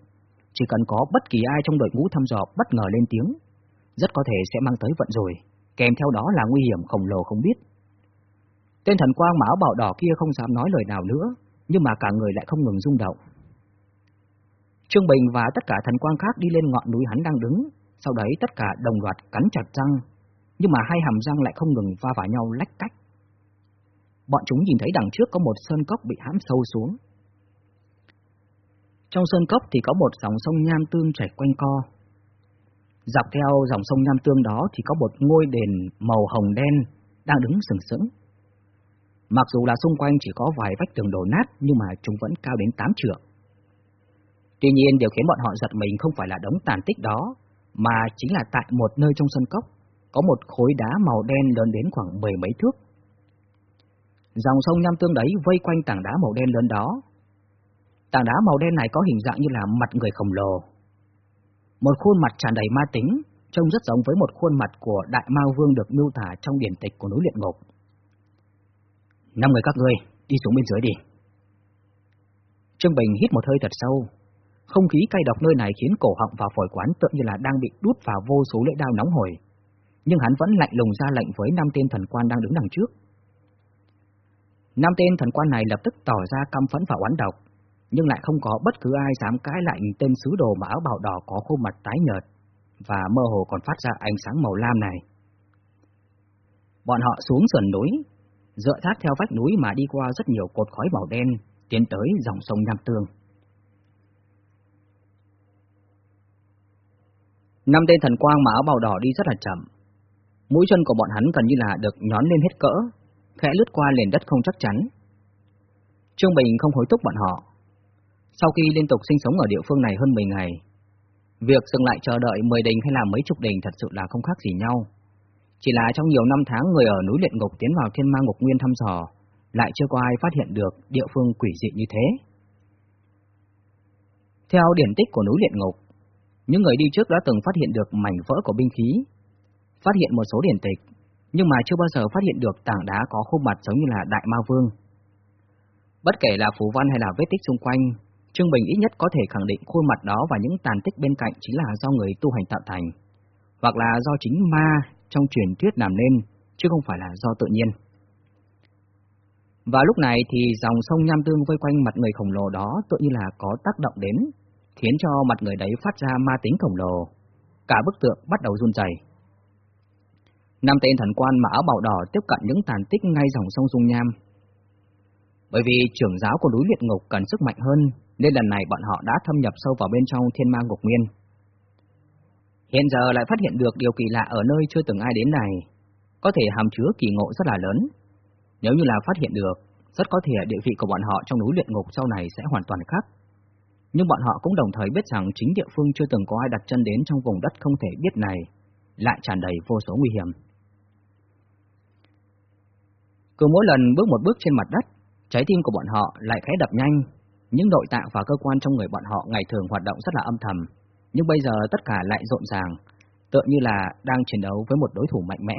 chỉ cần có bất kỳ ai trong đội ngũ thăm dò bất ngờ lên tiếng, rất có thể sẽ mang tới vận rồi, kèm theo đó là nguy hiểm khổng lồ không biết. Tên thần quang mão bảo đỏ kia không dám nói lời nào nữa, nhưng mà cả người lại không ngừng rung động. Trương Bình và tất cả thần quang khác đi lên ngọn núi hắn đang đứng, sau đấy tất cả đồng loạt cắn chặt răng, nhưng mà hai hàm răng lại không ngừng va vào nhau lách cách. Bọn chúng nhìn thấy đằng trước có một sơn cốc bị hãm sâu xuống. Trong sơn cốc thì có một dòng sông nham tương chảy quanh co. Dọc theo dòng sông nham tương đó thì có một ngôi đền màu hồng đen đang đứng sừng sững. Mặc dù là xung quanh chỉ có vài vách tường đổ nát nhưng mà chúng vẫn cao đến 8 trượng. Tuy nhiên điều khiến bọn họ giật mình không phải là đống tàn tích đó, mà chính là tại một nơi trong sân cốc, có một khối đá màu đen lớn đến khoảng mười mấy thước. Dòng sông Nham Tương đấy vây quanh tảng đá màu đen lớn đó. Tảng đá màu đen này có hình dạng như là mặt người khổng lồ. Một khuôn mặt tràn đầy ma tính, trông rất giống với một khuôn mặt của Đại Ma Vương được miêu tả trong điển tịch của núi luyện ngục. Năm người các ngươi, đi xuống bên dưới đi. Trương Bình hít một hơi thật sâu, không khí cay độc nơi này khiến cổ họng và phổi quán tựa như là đang bị đút vào vô số lưỡi đao nóng hổi. Nhưng hắn vẫn lạnh lùng ra lệnh với năm tên thần quan đang đứng đằng trước. Năm tên thần quan này lập tức tỏ ra căm phẫn và oán độc, nhưng lại không có bất cứ ai dám cãi lại tên sứ đồ mà áo bào đỏ có khuôn mặt tái nhợt và mơ hồ còn phát ra ánh sáng màu lam này. Bọn họ xuống sườn núi, dựa thác theo vách núi mà đi qua rất nhiều cột khói màu đen, tiến tới dòng sông Nam Tương. Năm tên thần quang mà áo bào đỏ đi rất là chậm. Mũi chân của bọn hắn gần như là được nhón lên hết cỡ, khẽ lướt qua nền đất không chắc chắn. Trương Bình không hối thúc bọn họ. Sau khi liên tục sinh sống ở địa phương này hơn 10 ngày, việc dừng lại chờ đợi 10 đình hay là mấy chục đình thật sự là không khác gì nhau. Chỉ là trong nhiều năm tháng người ở núi luyện ngục tiến vào thiên ma ngục nguyên thăm dò, lại chưa có ai phát hiện được địa phương quỷ dị như thế. Theo điển tích của núi luyện ngục, những người đi trước đã từng phát hiện được mảnh vỡ của binh khí, phát hiện một số điển tịch, nhưng mà chưa bao giờ phát hiện được tảng đá có khuôn mặt giống như là Đại Ma Vương. Bất kể là phù văn hay là vết tích xung quanh, Trương Bình ít nhất có thể khẳng định khuôn mặt đó và những tàn tích bên cạnh chính là do người tu hành tạo thành, hoặc là do chính ma trong truyền thuyết làm nên, chứ không phải là do tự nhiên. Và lúc này thì dòng sông Nham Tương vây quanh mặt người khổng lồ đó tự như là có tác động đến, khiến cho mặt người đấy phát ra ma tính khổng lồ. Cả bức tượng bắt đầu run rẩy. Năm tên thần quan mà áo bào đỏ tiếp cận những tàn tích ngay dòng sông Dung Nham. Bởi vì trưởng giáo của núi luyện ngục cần sức mạnh hơn, nên lần này bọn họ đã thâm nhập sâu vào bên trong thiên ma ngục nguyên. Hiện giờ lại phát hiện được điều kỳ lạ ở nơi chưa từng ai đến này, có thể hàm chứa kỳ ngộ rất là lớn. Nếu như là phát hiện được, rất có thể địa vị của bọn họ trong núi luyện ngục sau này sẽ hoàn toàn khác nhưng bọn họ cũng đồng thời biết rằng chính địa phương chưa từng có ai đặt chân đến trong vùng đất không thể biết này, lại tràn đầy vô số nguy hiểm. Cứ mỗi lần bước một bước trên mặt đất, trái tim của bọn họ lại khẽ đập nhanh, những nội tạng và cơ quan trong người bọn họ ngày thường hoạt động rất là âm thầm, nhưng bây giờ tất cả lại rộn ràng, tựa như là đang chiến đấu với một đối thủ mạnh mẽ.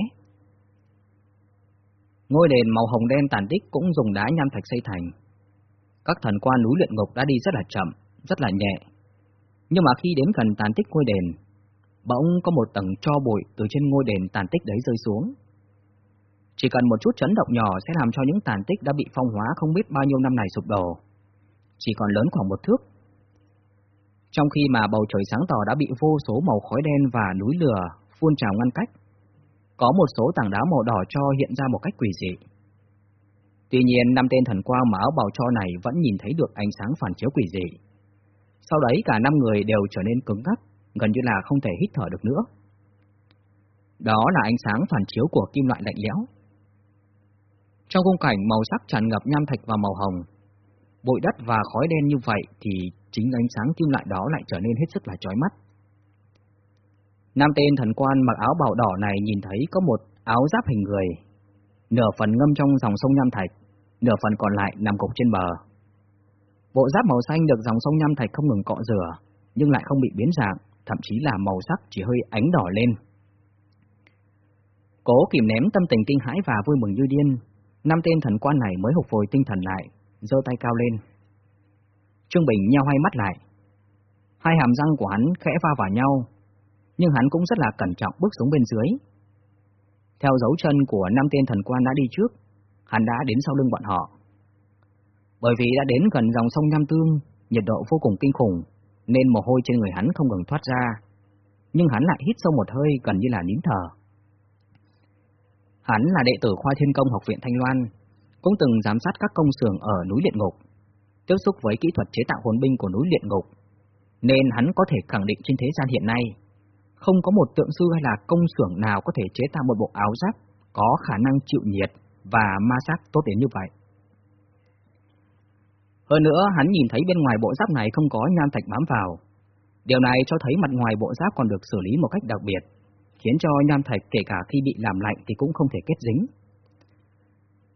Ngôi đền màu hồng đen tàn tích cũng dùng đá nham thạch xây thành. Các thần quan núi luyện ngục đã đi rất là chậm, rất là nhẹ. Nhưng mà khi đến gần tàn tích ngôi đền, bỗng có một tầng cho bụi từ trên ngôi đền tàn tích đấy rơi xuống. Chỉ cần một chút chấn động nhỏ sẽ làm cho những tàn tích đã bị phong hóa không biết bao nhiêu năm này sụp đổ. Chỉ còn lớn khoảng một thước. Trong khi mà bầu trời sáng tỏ đã bị vô số màu khói đen và núi lửa phun trào ngăn cách, có một số tảng đá màu đỏ cho hiện ra một cách quỷ dị. Tuy nhiên, năm tên thần quang mà áo bào cho này vẫn nhìn thấy được ánh sáng phản chiếu quỷ dị. Sau đấy cả năm người đều trở nên cứng ngắc, gần như là không thể hít thở được nữa. Đó là ánh sáng phản chiếu của kim loại lạnh lẽo. Trong khung cảnh màu sắc tràn ngập nham thạch và màu hồng, bụi đất và khói đen như vậy thì chính ánh sáng kim loại đó lại trở nên hết sức là chói mắt. Nam tên thần quan mặc áo bào đỏ này nhìn thấy có một áo giáp hình người, nửa phần ngâm trong dòng sông nham thạch, nửa phần còn lại nằm cục trên bờ. Bộ giáp màu xanh được dòng sông nham thạch không ngừng cọ rửa, nhưng lại không bị biến dạng, thậm chí là màu sắc chỉ hơi ánh đỏ lên. Cố kìm ném tâm tình kinh hãi và vui mừng như điên, năm tên thần quan này mới phục hồi tinh thần lại, giơ tay cao lên. Trương Bình nheo hai mắt lại. Hai hàm răng của hắn khẽ va vào nhau, nhưng hắn cũng rất là cẩn trọng bước xuống bên dưới. Theo dấu chân của năm tên thần quan đã đi trước, hắn đã đến sau lưng bọn họ. Bởi vì đã đến gần dòng sông Nam Tương, nhiệt độ vô cùng kinh khủng, nên mồ hôi trên người hắn không ngừng thoát ra. Nhưng hắn lại hít sâu một hơi gần như là nín thở. Hắn là đệ tử khoa thiên công học viện Thanh Loan, cũng từng giám sát các công xưởng ở núi Liệt Ngục, tiếp xúc với kỹ thuật chế tạo hồn binh của núi Liệt Ngục, nên hắn có thể khẳng định trên thế gian hiện nay, không có một tượng sư hay là công xưởng nào có thể chế tạo một bộ áo giáp có khả năng chịu nhiệt và ma sát tốt đến như vậy. Hơn nữa, hắn nhìn thấy bên ngoài bộ giáp này không có nham thạch bám vào. Điều này cho thấy mặt ngoài bộ giáp còn được xử lý một cách đặc biệt, khiến cho nham thạch kể cả khi bị làm lạnh thì cũng không thể kết dính.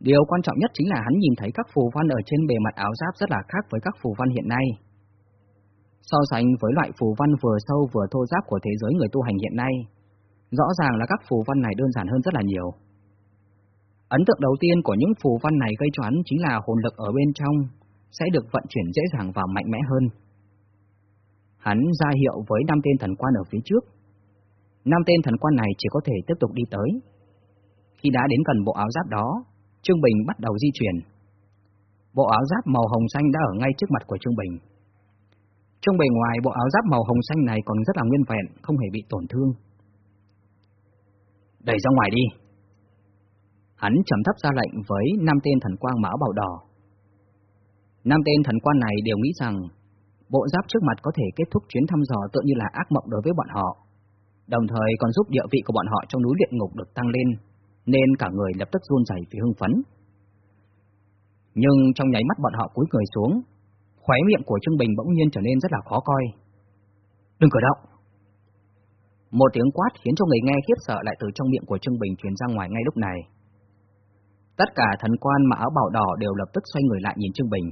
Điều quan trọng nhất chính là hắn nhìn thấy các phù văn ở trên bề mặt áo giáp rất là khác với các phù văn hiện nay. So sánh với loại phù văn vừa sâu vừa thô giáp của thế giới người tu hành hiện nay, rõ ràng là các phù văn này đơn giản hơn rất là nhiều. Ấn tượng đầu tiên của những phù văn này gây cho hắn chính là hồn lực ở bên trong sẽ được vận chuyển dễ dàng và mạnh mẽ hơn. Hắn ra hiệu với năm tên thần quan ở phía trước. Năm tên thần quan này chỉ có thể tiếp tục đi tới. Khi đã đến gần bộ áo giáp đó, Trương Bình bắt đầu di chuyển. Bộ áo giáp màu hồng xanh đã ở ngay trước mặt của Trương Bình. Trong bề ngoài bộ áo giáp màu hồng xanh này còn rất là nguyên vẹn, không hề bị tổn thương. Đẩy ra ngoài đi. Hắn trầm thấp ra lệnh với năm tên thần quang mã bảo đỏ. Năm tên thần quan này đều nghĩ rằng bộ giáp trước mặt có thể kết thúc chuyến thăm dò tự như là ác mộng đối với bọn họ, đồng thời còn giúp địa vị của bọn họ trong núi luyện ngục được tăng lên, nên cả người lập tức run rẩy vì hưng phấn. Nhưng trong nháy mắt bọn họ cúi người xuống, khóe miệng của Trương Bình bỗng nhiên trở nên rất là khó coi. Đừng cử động! Một tiếng quát khiến cho người nghe khiếp sợ lại từ trong miệng của Trương Bình truyền ra ngoài ngay lúc này. Tất cả thần quan mà áo bảo đỏ đều lập tức xoay người lại nhìn Trương Bình.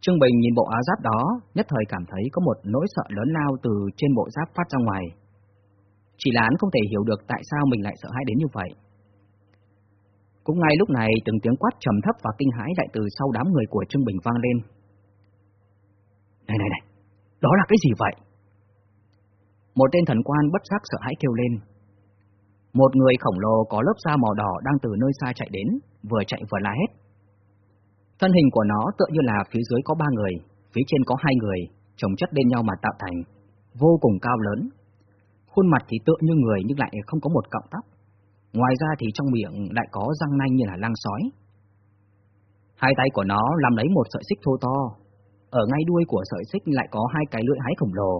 Trương Bình nhìn bộ áo giáp đó, nhất thời cảm thấy có một nỗi sợ lớn lao từ trên bộ giáp phát ra ngoài. Chỉ là hắn không thể hiểu được tại sao mình lại sợ hãi đến như vậy. Cũng ngay lúc này, từng tiếng quát trầm thấp và kinh hãi lại từ sau đám người của Trương Bình vang lên. Này này này, đó là cái gì vậy? Một tên thần quan bất giác sợ hãi kêu lên. Một người khổng lồ có lớp da màu đỏ đang từ nơi xa chạy đến, vừa chạy vừa la hét. Thân hình của nó tựa như là phía dưới có ba người, phía trên có hai người, chồng chất lên nhau mà tạo thành, vô cùng cao lớn. Khuôn mặt thì tựa như người nhưng lại không có một cọng tóc. Ngoài ra thì trong miệng lại có răng nanh như là lang sói. Hai tay của nó làm lấy một sợi xích thô to, ở ngay đuôi của sợi xích lại có hai cái lưỡi hái khổng lồ.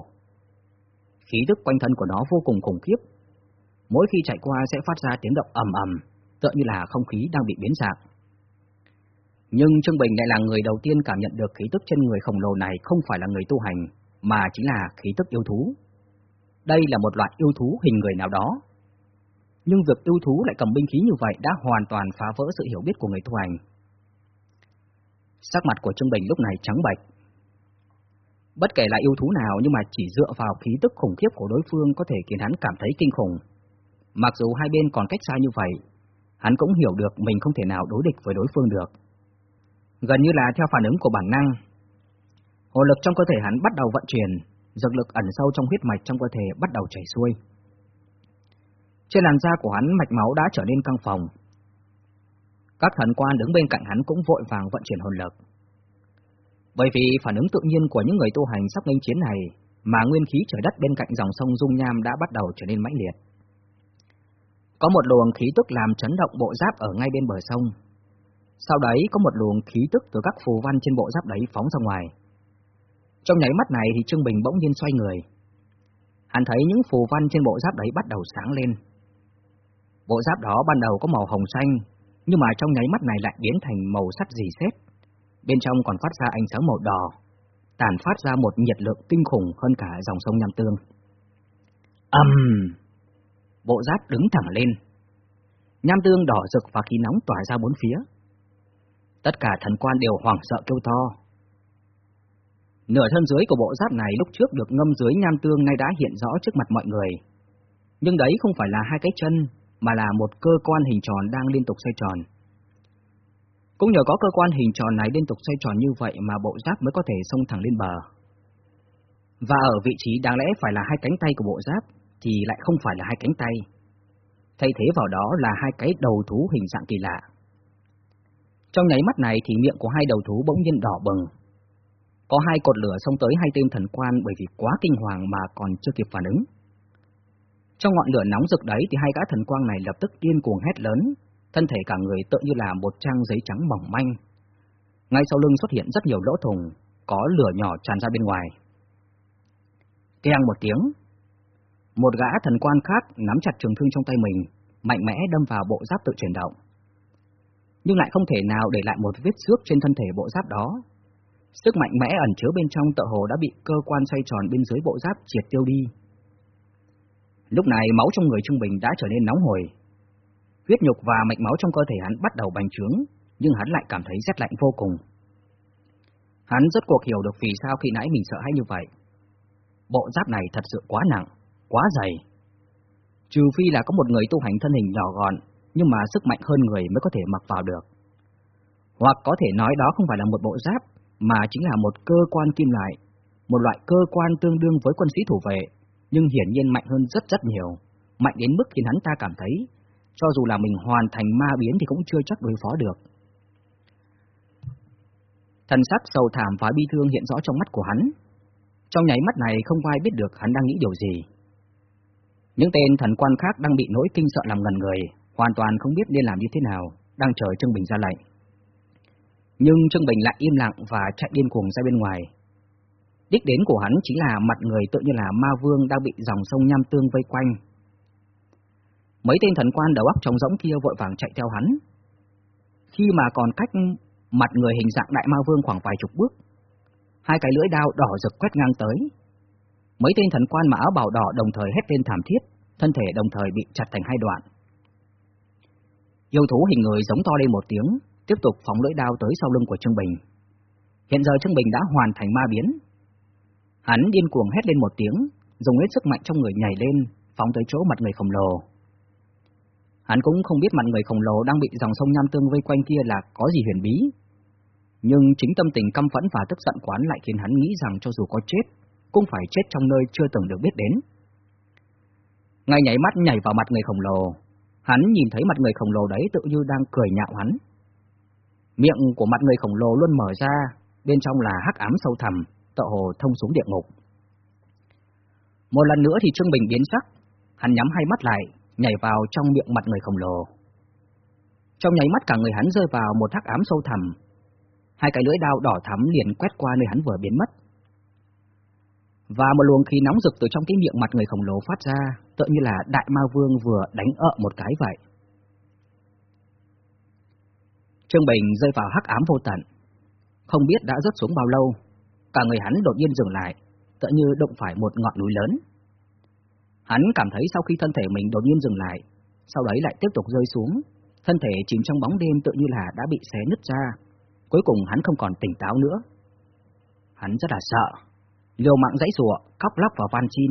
Khí tức quanh thân của nó vô cùng khủng khiếp. Mỗi khi chạy qua sẽ phát ra tiếng động ầm ầm, tựa như là không khí đang bị biến dạng. Nhưng Trương Bình lại là người đầu tiên cảm nhận được khí tức trên người khổng lồ này không phải là người tu hành, mà chính là khí tức yêu thú. Đây là một loại yêu thú hình người nào đó. Nhưng việc yêu thú lại cầm binh khí như vậy đã hoàn toàn phá vỡ sự hiểu biết của người tu hành. Sắc mặt của Trương Bình lúc này trắng bệch. Bất kể là yêu thú nào nhưng mà chỉ dựa vào khí tức khủng khiếp của đối phương có thể khiến hắn cảm thấy kinh khủng. Mặc dù hai bên còn cách xa như vậy, hắn cũng hiểu được mình không thể nào đối địch với đối phương được gần như là theo phản ứng của bản năng. Hồn lực trong cơ thể hắn bắt đầu vận chuyển, dược lực ẩn sâu trong huyết mạch trong cơ thể bắt đầu chảy xuôi. Trên làn da của hắn mạch máu đã trở nên căng phòng. Các thần quan đứng bên cạnh hắn cũng vội vàng vận chuyển hồn lực. Bởi vì phản ứng tự nhiên của những người tu hành sắp nghênh chiến này, mà nguyên khí trời đất bên cạnh dòng sông Dung Nham đã bắt đầu trở nên mãnh liệt. Có một luồng khí tức làm chấn động bộ giáp ở ngay bên bờ sông, sau đấy có một luồng khí tức từ các phù văn trên bộ giáp đấy phóng ra ngoài. Trong nháy mắt này thì Trương Bình bỗng nhiên xoay người. Hắn thấy những phù văn trên bộ giáp đấy bắt đầu sáng lên. Bộ giáp đó ban đầu có màu hồng xanh, nhưng mà trong nháy mắt này lại biến thành màu sắt dì xét. Bên trong còn phát ra ánh sáng màu đỏ, tàn phát ra một nhiệt lượng kinh khủng hơn cả dòng sông Nham Tương. Ầm! Um, bộ giáp đứng thẳng lên. Nham tương đỏ rực và khí nóng tỏa ra bốn phía. Tất cả thần quan đều hoảng sợ kêu to. Nửa thân dưới của bộ giáp này lúc trước được ngâm dưới nham tương nay đã hiện rõ trước mặt mọi người. Nhưng đấy không phải là hai cái chân, mà là một cơ quan hình tròn đang liên tục xoay tròn. Cũng nhờ có cơ quan hình tròn này liên tục xoay tròn như vậy mà bộ giáp mới có thể xông thẳng lên bờ. Và ở vị trí đáng lẽ phải là hai cánh tay của bộ giáp, thì lại không phải là hai cánh tay. Thay thế vào đó là hai cái đầu thú hình dạng kỳ lạ. Trong nháy mắt này thì miệng của hai đầu thú bỗng nhiên đỏ bừng. Có hai cột lửa xông tới hai tên thần quan bởi vì quá kinh hoàng mà còn chưa kịp phản ứng. Trong ngọn lửa nóng rực đấy thì hai gã thần quang này lập tức điên cuồng hét lớn, thân thể cả người tựa như là một trang giấy trắng mỏng manh. Ngay sau lưng xuất hiện rất nhiều lỗ thùng, có lửa nhỏ tràn ra bên ngoài. Keng một tiếng, một gã thần quan khác nắm chặt trường thương trong tay mình, mạnh mẽ đâm vào bộ giáp tự chuyển động. Nhưng lại không thể nào để lại một vết xước trên thân thể bộ giáp đó. Sức mạnh mẽ ẩn chứa bên trong tợ hồ đã bị cơ quan xoay tròn bên dưới bộ giáp triệt tiêu đi. Lúc này máu trong người Trung Bình đã trở nên nóng hổi. Huyết nhục và mạch máu trong cơ thể hắn bắt đầu bành trướng, nhưng hắn lại cảm thấy rét lạnh vô cùng. Hắn rất cuộc hiểu được vì sao khi nãy mình sợ hãi như vậy. Bộ giáp này thật sự quá nặng, quá dày. Trừ phi là có một người tu hành thân hình nhỏ gọn, nhưng mà sức mạnh hơn người mới có thể mặc vào được. Hoặc có thể nói đó không phải là một bộ giáp, mà chính là một cơ quan kim loại, một loại cơ quan tương đương với quân sĩ thủ vệ, nhưng hiển nhiên mạnh hơn rất rất nhiều, mạnh đến mức khiến hắn ta cảm thấy, cho dù là mình hoàn thành ma biến thì cũng chưa chắc đối phó được. Thần sắc sầu thảm và bi thương hiện rõ trong mắt của hắn. Trong nháy mắt này không ai biết được hắn đang nghĩ điều gì. Những tên thần quan khác đang bị nỗi kinh sợ làm ngần người, hoàn toàn không biết nên làm như thế nào, đang chờ Trương Bình ra lệnh. Nhưng Trương Bình lại im lặng và chạy điên cuồng ra bên ngoài, Đích đến của hắn chính là mặt người tự như là ma vương đang bị dòng sông nham tương vây quanh. Mấy tên thần quan đầu óc trống rỗng kia vội vàng chạy theo hắn. Khi mà còn cách mặt người hình dạng đại ma vương khoảng vài chục bước, hai cái lưỡi đao đỏ rực quét ngang tới. Mấy tên thần quan mà áo bào đỏ đồng thời hét lên thảm thiết, thân thể đồng thời bị chặt thành hai đoạn. Yêu thú hình người giống to lên một tiếng, tiếp tục phóng lưỡi đao tới sau lưng của Trương Bình. Hiện giờ Trương Bình đã hoàn thành ma biến, Hắn điên cuồng hét lên một tiếng, dùng hết sức mạnh trong người nhảy lên, phóng tới chỗ mặt người khổng lồ. Hắn cũng không biết mặt người khổng lồ đang bị dòng sông Nham Tương vây quanh kia là có gì huyền bí. Nhưng chính tâm tình căm phẫn và tức giận quán lại khiến hắn nghĩ rằng cho dù có chết, cũng phải chết trong nơi chưa từng được biết đến. Ngay nhảy mắt nhảy vào mặt người khổng lồ, hắn nhìn thấy mặt người khổng lồ đấy tự như đang cười nhạo hắn. Miệng của mặt người khổng lồ luôn mở ra, bên trong là hắc ám sâu thẳm, tợ hồ thông xuống địa ngục. Một lần nữa thì Trương Bình biến sắc, hắn nhắm hai mắt lại, nhảy vào trong miệng mặt người khổng lồ. Trong nháy mắt cả người hắn rơi vào một hắc ám sâu thẳm, hai cái lưỡi dao đỏ thắm liền quét qua nơi hắn vừa biến mất. Và một luồng khí nóng rực từ trong cái miệng mặt người khổng lồ phát ra, tựa như là đại ma vương vừa đánh ợ một cái vậy. Trương Bình rơi vào hắc ám vô tận, không biết đã rớt xuống bao lâu, Cả người hắn đột nhiên dừng lại, tựa như động phải một ngọn núi lớn. Hắn cảm thấy sau khi thân thể mình đột nhiên dừng lại, sau đấy lại tiếp tục rơi xuống, thân thể chìm trong bóng đêm tự như là đã bị xé nứt ra, cuối cùng hắn không còn tỉnh táo nữa. Hắn rất là sợ, liều mạng dãy rủa, khóc lóc và van chin.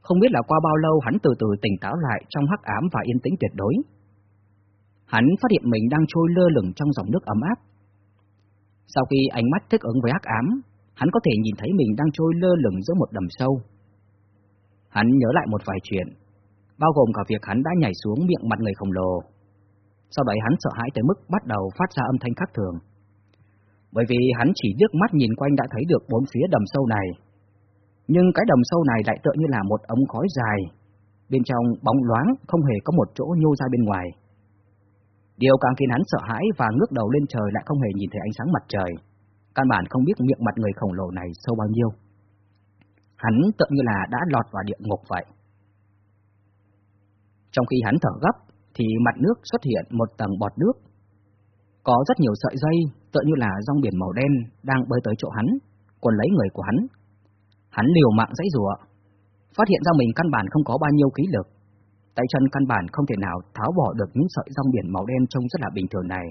Không biết là qua bao lâu hắn từ từ tỉnh táo lại trong hắc ám và yên tĩnh tuyệt đối. Hắn phát hiện mình đang trôi lơ lửng trong dòng nước ấm áp, sau khi ánh mắt thích ứng với hắc ám, hắn có thể nhìn thấy mình đang trôi lơ lửng giữa một đầm sâu. Hắn nhớ lại một vài chuyện, bao gồm cả việc hắn đã nhảy xuống miệng mặt người khổng lồ. Sau đấy hắn sợ hãi tới mức bắt đầu phát ra âm thanh khác thường. Bởi vì hắn chỉ liếc mắt nhìn quanh đã thấy được bốn phía đầm sâu này. Nhưng cái đầm sâu này lại tựa như là một ống khói dài, bên trong bóng loáng không hề có một chỗ nhô ra bên ngoài. Điều càng khiến hắn sợ hãi và ngước đầu lên trời lại không hề nhìn thấy ánh sáng mặt trời. Căn bản không biết miệng mặt người khổng lồ này sâu bao nhiêu. Hắn tự như là đã lọt vào địa ngục vậy. Trong khi hắn thở gấp, thì mặt nước xuất hiện một tầng bọt nước. Có rất nhiều sợi dây, tựa như là rong biển màu đen đang bơi tới chỗ hắn, quần lấy người của hắn. Hắn liều mạng dãy rùa, phát hiện ra mình căn bản không có bao nhiêu khí lực, tay chân căn bản không thể nào tháo bỏ được những sợi rong biển màu đen trông rất là bình thường này.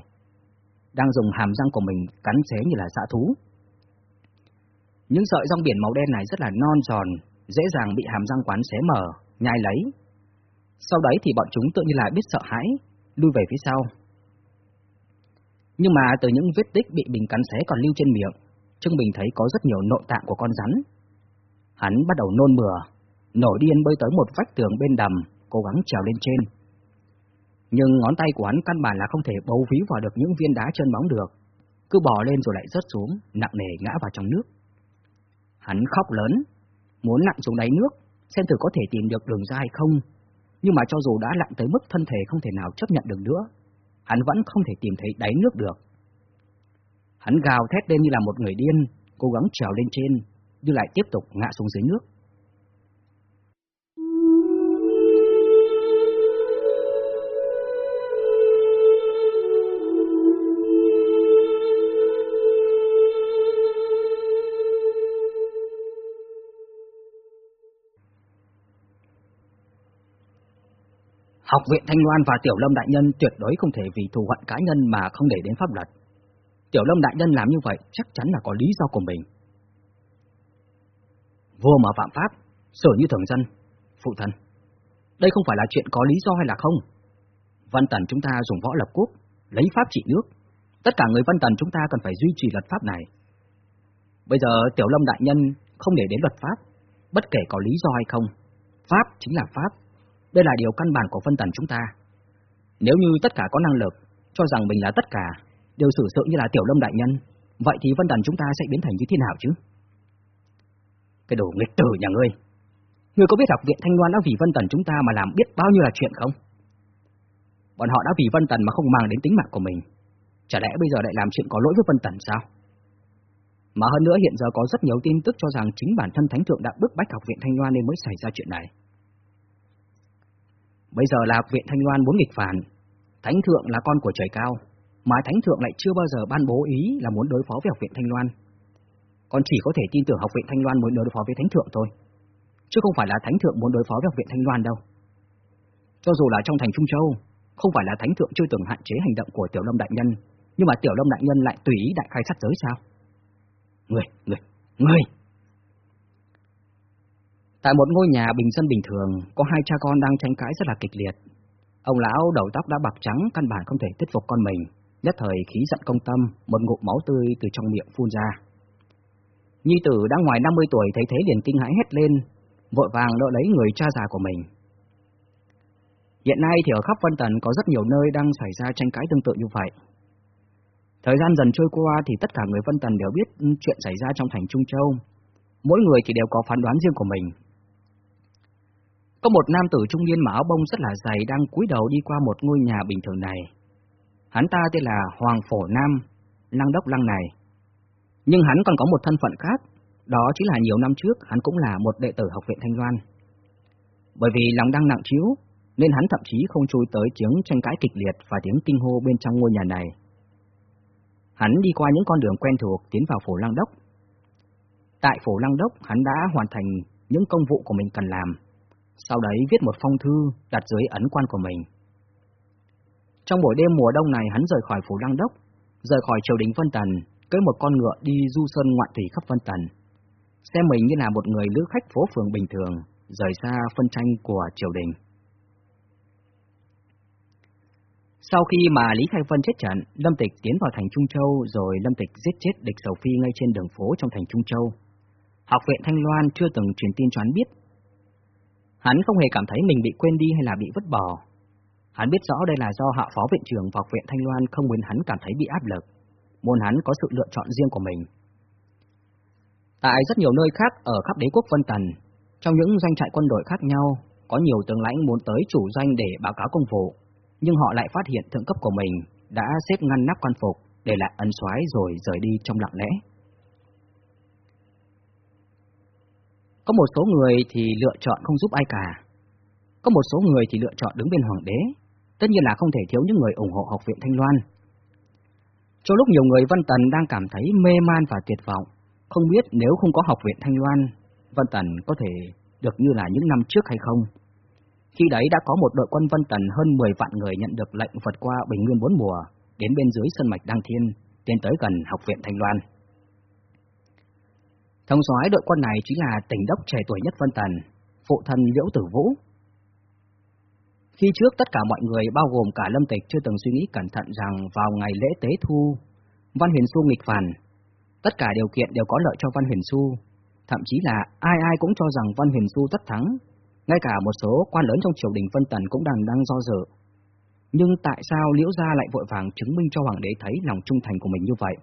Đang dùng hàm răng của mình cắn xé như là dã thú. Những sợi rong biển màu đen này rất là non giòn, dễ dàng bị hàm răng quán xé mở, nhai lấy. Sau đấy thì bọn chúng tự như là biết sợ hãi, lui về phía sau. Nhưng mà từ những vết tích bị bình cắn xé còn lưu trên miệng, Trương Bình thấy có rất nhiều nội tạng của con rắn. Hắn bắt đầu nôn mửa, nổi điên bơi tới một vách tường bên đầm, cố gắng trèo lên trên. Nhưng ngón tay của hắn căn bản là không thể bấu víu vào được những viên đá chân bóng được, cứ bò lên rồi lại rớt xuống, nặng nề ngã vào trong nước. Hắn khóc lớn, muốn lặn xuống đáy nước, xem thử có thể tìm được đường ra hay không, nhưng mà cho dù đã lặn tới mức thân thể không thể nào chấp nhận được nữa, hắn vẫn không thể tìm thấy đáy nước được. Hắn gào thét lên như là một người điên, cố gắng trèo lên trên, nhưng lại tiếp tục ngã xuống dưới nước. Học viện Thanh Loan và Tiểu Lâm Đại Nhân tuyệt đối không thể vì thù hận cá nhân mà không để đến pháp luật. Tiểu Lâm Đại Nhân làm như vậy chắc chắn là có lý do của mình. Vua mà phạm pháp, xử như thường dân, phụ thân. Đây không phải là chuyện có lý do hay là không. Văn Tần chúng ta dùng võ lập quốc, lấy pháp trị nước. Tất cả người Văn Tần chúng ta cần phải duy trì luật pháp này. Bây giờ Tiểu Lâm Đại Nhân không để đến luật pháp, bất kể có lý do hay không. Pháp chính là pháp, đây là điều căn bản của phân tần chúng ta. Nếu như tất cả có năng lực, cho rằng mình là tất cả, đều xử sự như là tiểu lâm đại nhân, vậy thì phân tần chúng ta sẽ biến thành như thế nào chứ? Cái đồ nghịch tử nhà ngươi! Ngươi có biết học viện Thanh Loan đã vì Vân Tần chúng ta mà làm biết bao nhiêu là chuyện không? Bọn họ đã vì Vân Tần mà không mang đến tính mạng của mình. Chả lẽ bây giờ lại làm chuyện có lỗi với Vân Tần sao? Mà hơn nữa hiện giờ có rất nhiều tin tức cho rằng chính bản thân Thánh Thượng đã bức bách học viện Thanh Loan nên mới xảy ra chuyện này. Bây giờ là học viện Thanh Loan muốn nghịch phản, Thánh Thượng là con của trời cao, mà Thánh Thượng lại chưa bao giờ ban bố ý là muốn đối phó với học viện Thanh Loan. Còn chỉ có thể tin tưởng học viện Thanh Loan muốn đối phó với Thánh Thượng thôi, chứ không phải là Thánh Thượng muốn đối phó với học viện Thanh Loan đâu. Cho dù là trong thành Trung Châu, không phải là Thánh Thượng chưa từng hạn chế hành động của Tiểu Lâm Đại Nhân, nhưng mà Tiểu Lâm Đại Nhân lại tùy ý đại khai sát giới sao? Người, người, người! Tại một ngôi nhà bình dân bình thường, có hai cha con đang tranh cãi rất là kịch liệt. Ông lão đầu tóc đã bạc trắng, căn bản không thể thuyết phục con mình, nhất thời khí giận công tâm, một ngụm máu tươi từ trong miệng phun ra. Nhi tử đã ngoài 50 tuổi thấy thế liền kinh hãi hét lên, vội vàng đỡ lấy người cha già của mình. Hiện nay thì ở khắp Vân Tần có rất nhiều nơi đang xảy ra tranh cãi tương tự như vậy. Thời gian dần trôi qua thì tất cả người Vân Tần đều biết chuyện xảy ra trong thành Trung Châu. Mỗi người thì đều có phán đoán riêng của mình, có một nam tử trung niên mà áo bông rất là dày đang cúi đầu đi qua một ngôi nhà bình thường này. Hắn ta tên là Hoàng Phổ Nam, lăng đốc lăng này. Nhưng hắn còn có một thân phận khác, đó chính là nhiều năm trước hắn cũng là một đệ tử học viện Thanh Loan. Bởi vì lòng đang nặng chiếu, nên hắn thậm chí không chui tới tiếng tranh cãi kịch liệt và tiếng kinh hô bên trong ngôi nhà này. Hắn đi qua những con đường quen thuộc tiến vào phủ lăng đốc. Tại phủ lăng đốc, hắn đã hoàn thành những công vụ của mình cần làm, sau đấy viết một phong thư đặt dưới ấn quan của mình. Trong buổi đêm mùa đông này hắn rời khỏi phủ Lăng Đốc, rời khỏi triều đình Vân Tần, cưỡi một con ngựa đi du sơn ngoạn thủy khắp Vân Tần. Xem mình như là một người lữ khách phố phường bình thường, rời xa phân tranh của triều đình. Sau khi mà Lý Khai Vân chết trận, Lâm Tịch tiến vào thành Trung Châu rồi Lâm Tịch giết chết địch Sầu Phi ngay trên đường phố trong thành Trung Châu. Học viện Thanh Loan chưa từng truyền tin cho hắn biết Hắn không hề cảm thấy mình bị quên đi hay là bị vứt bỏ. Hắn biết rõ đây là do hạ phó viện trưởng và viện Thanh Loan không muốn hắn cảm thấy bị áp lực, muốn hắn có sự lựa chọn riêng của mình. Tại rất nhiều nơi khác ở khắp đế quốc Vân Tần, trong những doanh trại quân đội khác nhau, có nhiều tướng lãnh muốn tới chủ doanh để báo cáo công vụ, nhưng họ lại phát hiện thượng cấp của mình đã xếp ngăn nắp quan phục để lại ấn soái rồi rời đi trong lặng lẽ. Có một số người thì lựa chọn không giúp ai cả. Có một số người thì lựa chọn đứng bên hoàng đế. Tất nhiên là không thể thiếu những người ủng hộ học viện Thanh Loan. Cho lúc nhiều người Vân Tần đang cảm thấy mê man và tuyệt vọng, không biết nếu không có học viện Thanh Loan, Vân Tần có thể được như là những năm trước hay không. Khi đấy đã có một đội quân Vân Tần hơn 10 vạn người nhận được lệnh vượt qua bình nguyên bốn mùa, đến bên dưới sân mạch Đăng Thiên, tiến tới gần học viện Thanh Loan. Thống soái đội quân này chính là tỉnh đốc trẻ tuổi nhất Vân Tần, phụ thân Liễu Tử Vũ. Khi trước tất cả mọi người bao gồm cả Lâm Tịch chưa từng suy nghĩ cẩn thận rằng vào ngày lễ tế thu, Văn Huyền Xu nghịch phản, tất cả điều kiện đều có lợi cho Văn Huyền Xu, thậm chí là ai ai cũng cho rằng Văn Huyền Xu tất thắng, ngay cả một số quan lớn trong triều đình Vân Tần cũng đang đang do dự. Nhưng tại sao Liễu Gia lại vội vàng chứng minh cho Hoàng đế thấy lòng trung thành của mình như vậy?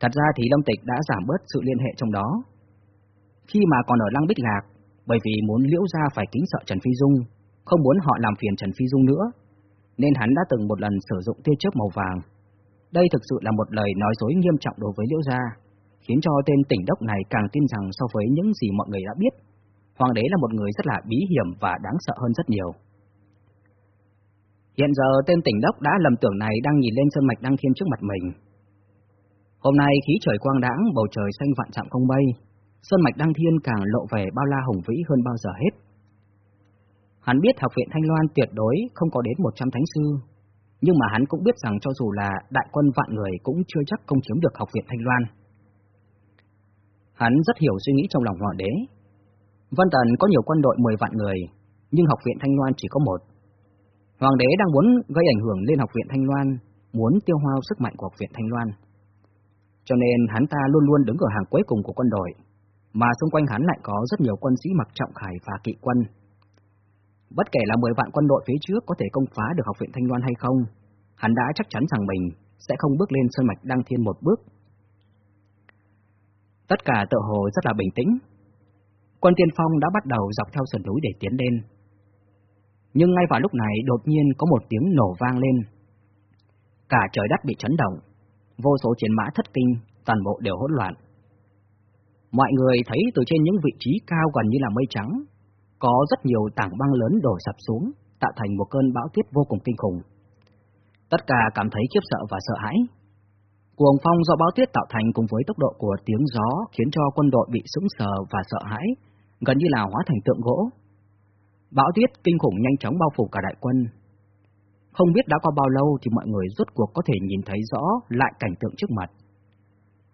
Thật ra thì Lâm Tịch đã giảm bớt sự liên hệ trong đó. Khi mà còn ở Lăng Bích Lạc, bởi vì muốn Liễu Gia phải kính sợ Trần Phi Dung, không muốn họ làm phiền Trần Phi Dung nữa, nên hắn đã từng một lần sử dụng tia chớp màu vàng. Đây thực sự là một lời nói dối nghiêm trọng đối với Liễu Gia, khiến cho tên tỉnh đốc này càng tin rằng so với những gì mọi người đã biết, Hoàng đế là một người rất là bí hiểm và đáng sợ hơn rất nhiều. Hiện giờ tên tỉnh đốc đã lầm tưởng này đang nhìn lên sơn mạch đăng thiên trước mặt mình. Hôm nay khí trời quang đãng, bầu trời xanh vạn dặm không bay. sơn mạch đăng thiên càng lộ vẻ bao la hùng vĩ hơn bao giờ hết. Hắn biết học viện Thanh Loan tuyệt đối không có đến 100 thánh sư, nhưng mà hắn cũng biết rằng cho dù là đại quân vạn người cũng chưa chắc công chiếm được học viện Thanh Loan. Hắn rất hiểu suy nghĩ trong lòng hoàng đế. Vân Tần có nhiều quân đội 10 vạn người, nhưng học viện Thanh Loan chỉ có một. Hoàng đế đang muốn gây ảnh hưởng lên học viện Thanh Loan, muốn tiêu hao sức mạnh của học viện Thanh Loan. Cho nên hắn ta luôn luôn đứng ở hàng cuối cùng của quân đội, mà xung quanh hắn lại có rất nhiều quân sĩ mặc trọng khải và kỵ quân. Bất kể là 10 vạn quân đội phía trước có thể công phá được học viện Thanh Loan hay không, hắn đã chắc chắn rằng mình sẽ không bước lên sơn mạch đăng thiên một bước. Tất cả tự hồ rất là bình tĩnh. Quân tiên phong đã bắt đầu dọc theo sườn núi để tiến lên. Nhưng ngay vào lúc này đột nhiên có một tiếng nổ vang lên. Cả trời đất bị chấn động, vô số chiến mã thất kinh, toàn bộ đều hỗn loạn. Mọi người thấy từ trên những vị trí cao gần như là mây trắng, có rất nhiều tảng băng lớn đổ sập xuống, tạo thành một cơn bão tuyết vô cùng kinh khủng. Tất cả cảm thấy khiếp sợ và sợ hãi. Cuồng phong do bão tuyết tạo thành cùng với tốc độ của tiếng gió khiến cho quân đội bị sững sờ và sợ hãi, gần như là hóa thành tượng gỗ. Bão tuyết kinh khủng nhanh chóng bao phủ cả đại quân, không biết đã qua bao lâu thì mọi người rốt cuộc có thể nhìn thấy rõ lại cảnh tượng trước mặt.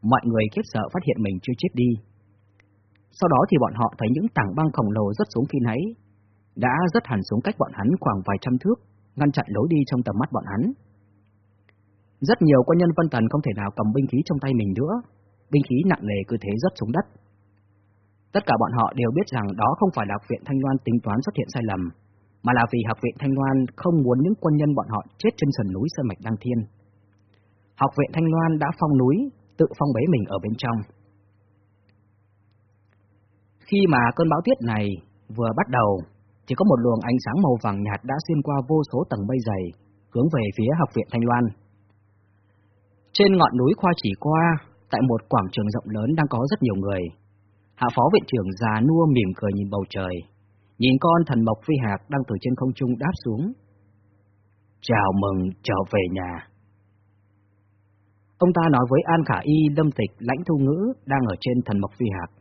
Mọi người khiếp sợ phát hiện mình chưa chết đi. Sau đó thì bọn họ thấy những tảng băng khổng lồ rất xuống khi nãy, đã rất hẳn xuống cách bọn hắn khoảng vài trăm thước, ngăn chặn lối đi trong tầm mắt bọn hắn. Rất nhiều quân nhân Vân Tần không thể nào cầm binh khí trong tay mình nữa, binh khí nặng nề cứ thế rớt xuống đất. Tất cả bọn họ đều biết rằng đó không phải là viện Thanh Loan tính toán xuất hiện sai lầm, mà là vì học viện Thanh Loan không muốn những quân nhân bọn họ chết trên sườn núi Sơn Mạch Đăng Thiên. Học viện Thanh Loan đã phong núi, tự phong bế mình ở bên trong. Khi mà cơn bão tuyết này vừa bắt đầu, chỉ có một luồng ánh sáng màu vàng nhạt đã xuyên qua vô số tầng mây dày, hướng về phía học viện Thanh Loan. Trên ngọn núi Khoa Chỉ Qua, tại một quảng trường rộng lớn đang có rất nhiều người. Hạ phó viện trưởng già nua mỉm cười nhìn bầu trời, nhìn con thần mộc phi hạt đang từ trên không trung đáp xuống. Chào mừng trở về nhà. Ông ta nói với An Khả Y, Lâm Tịch, Lãnh Thu Ngữ đang ở trên thần mộc phi hạt.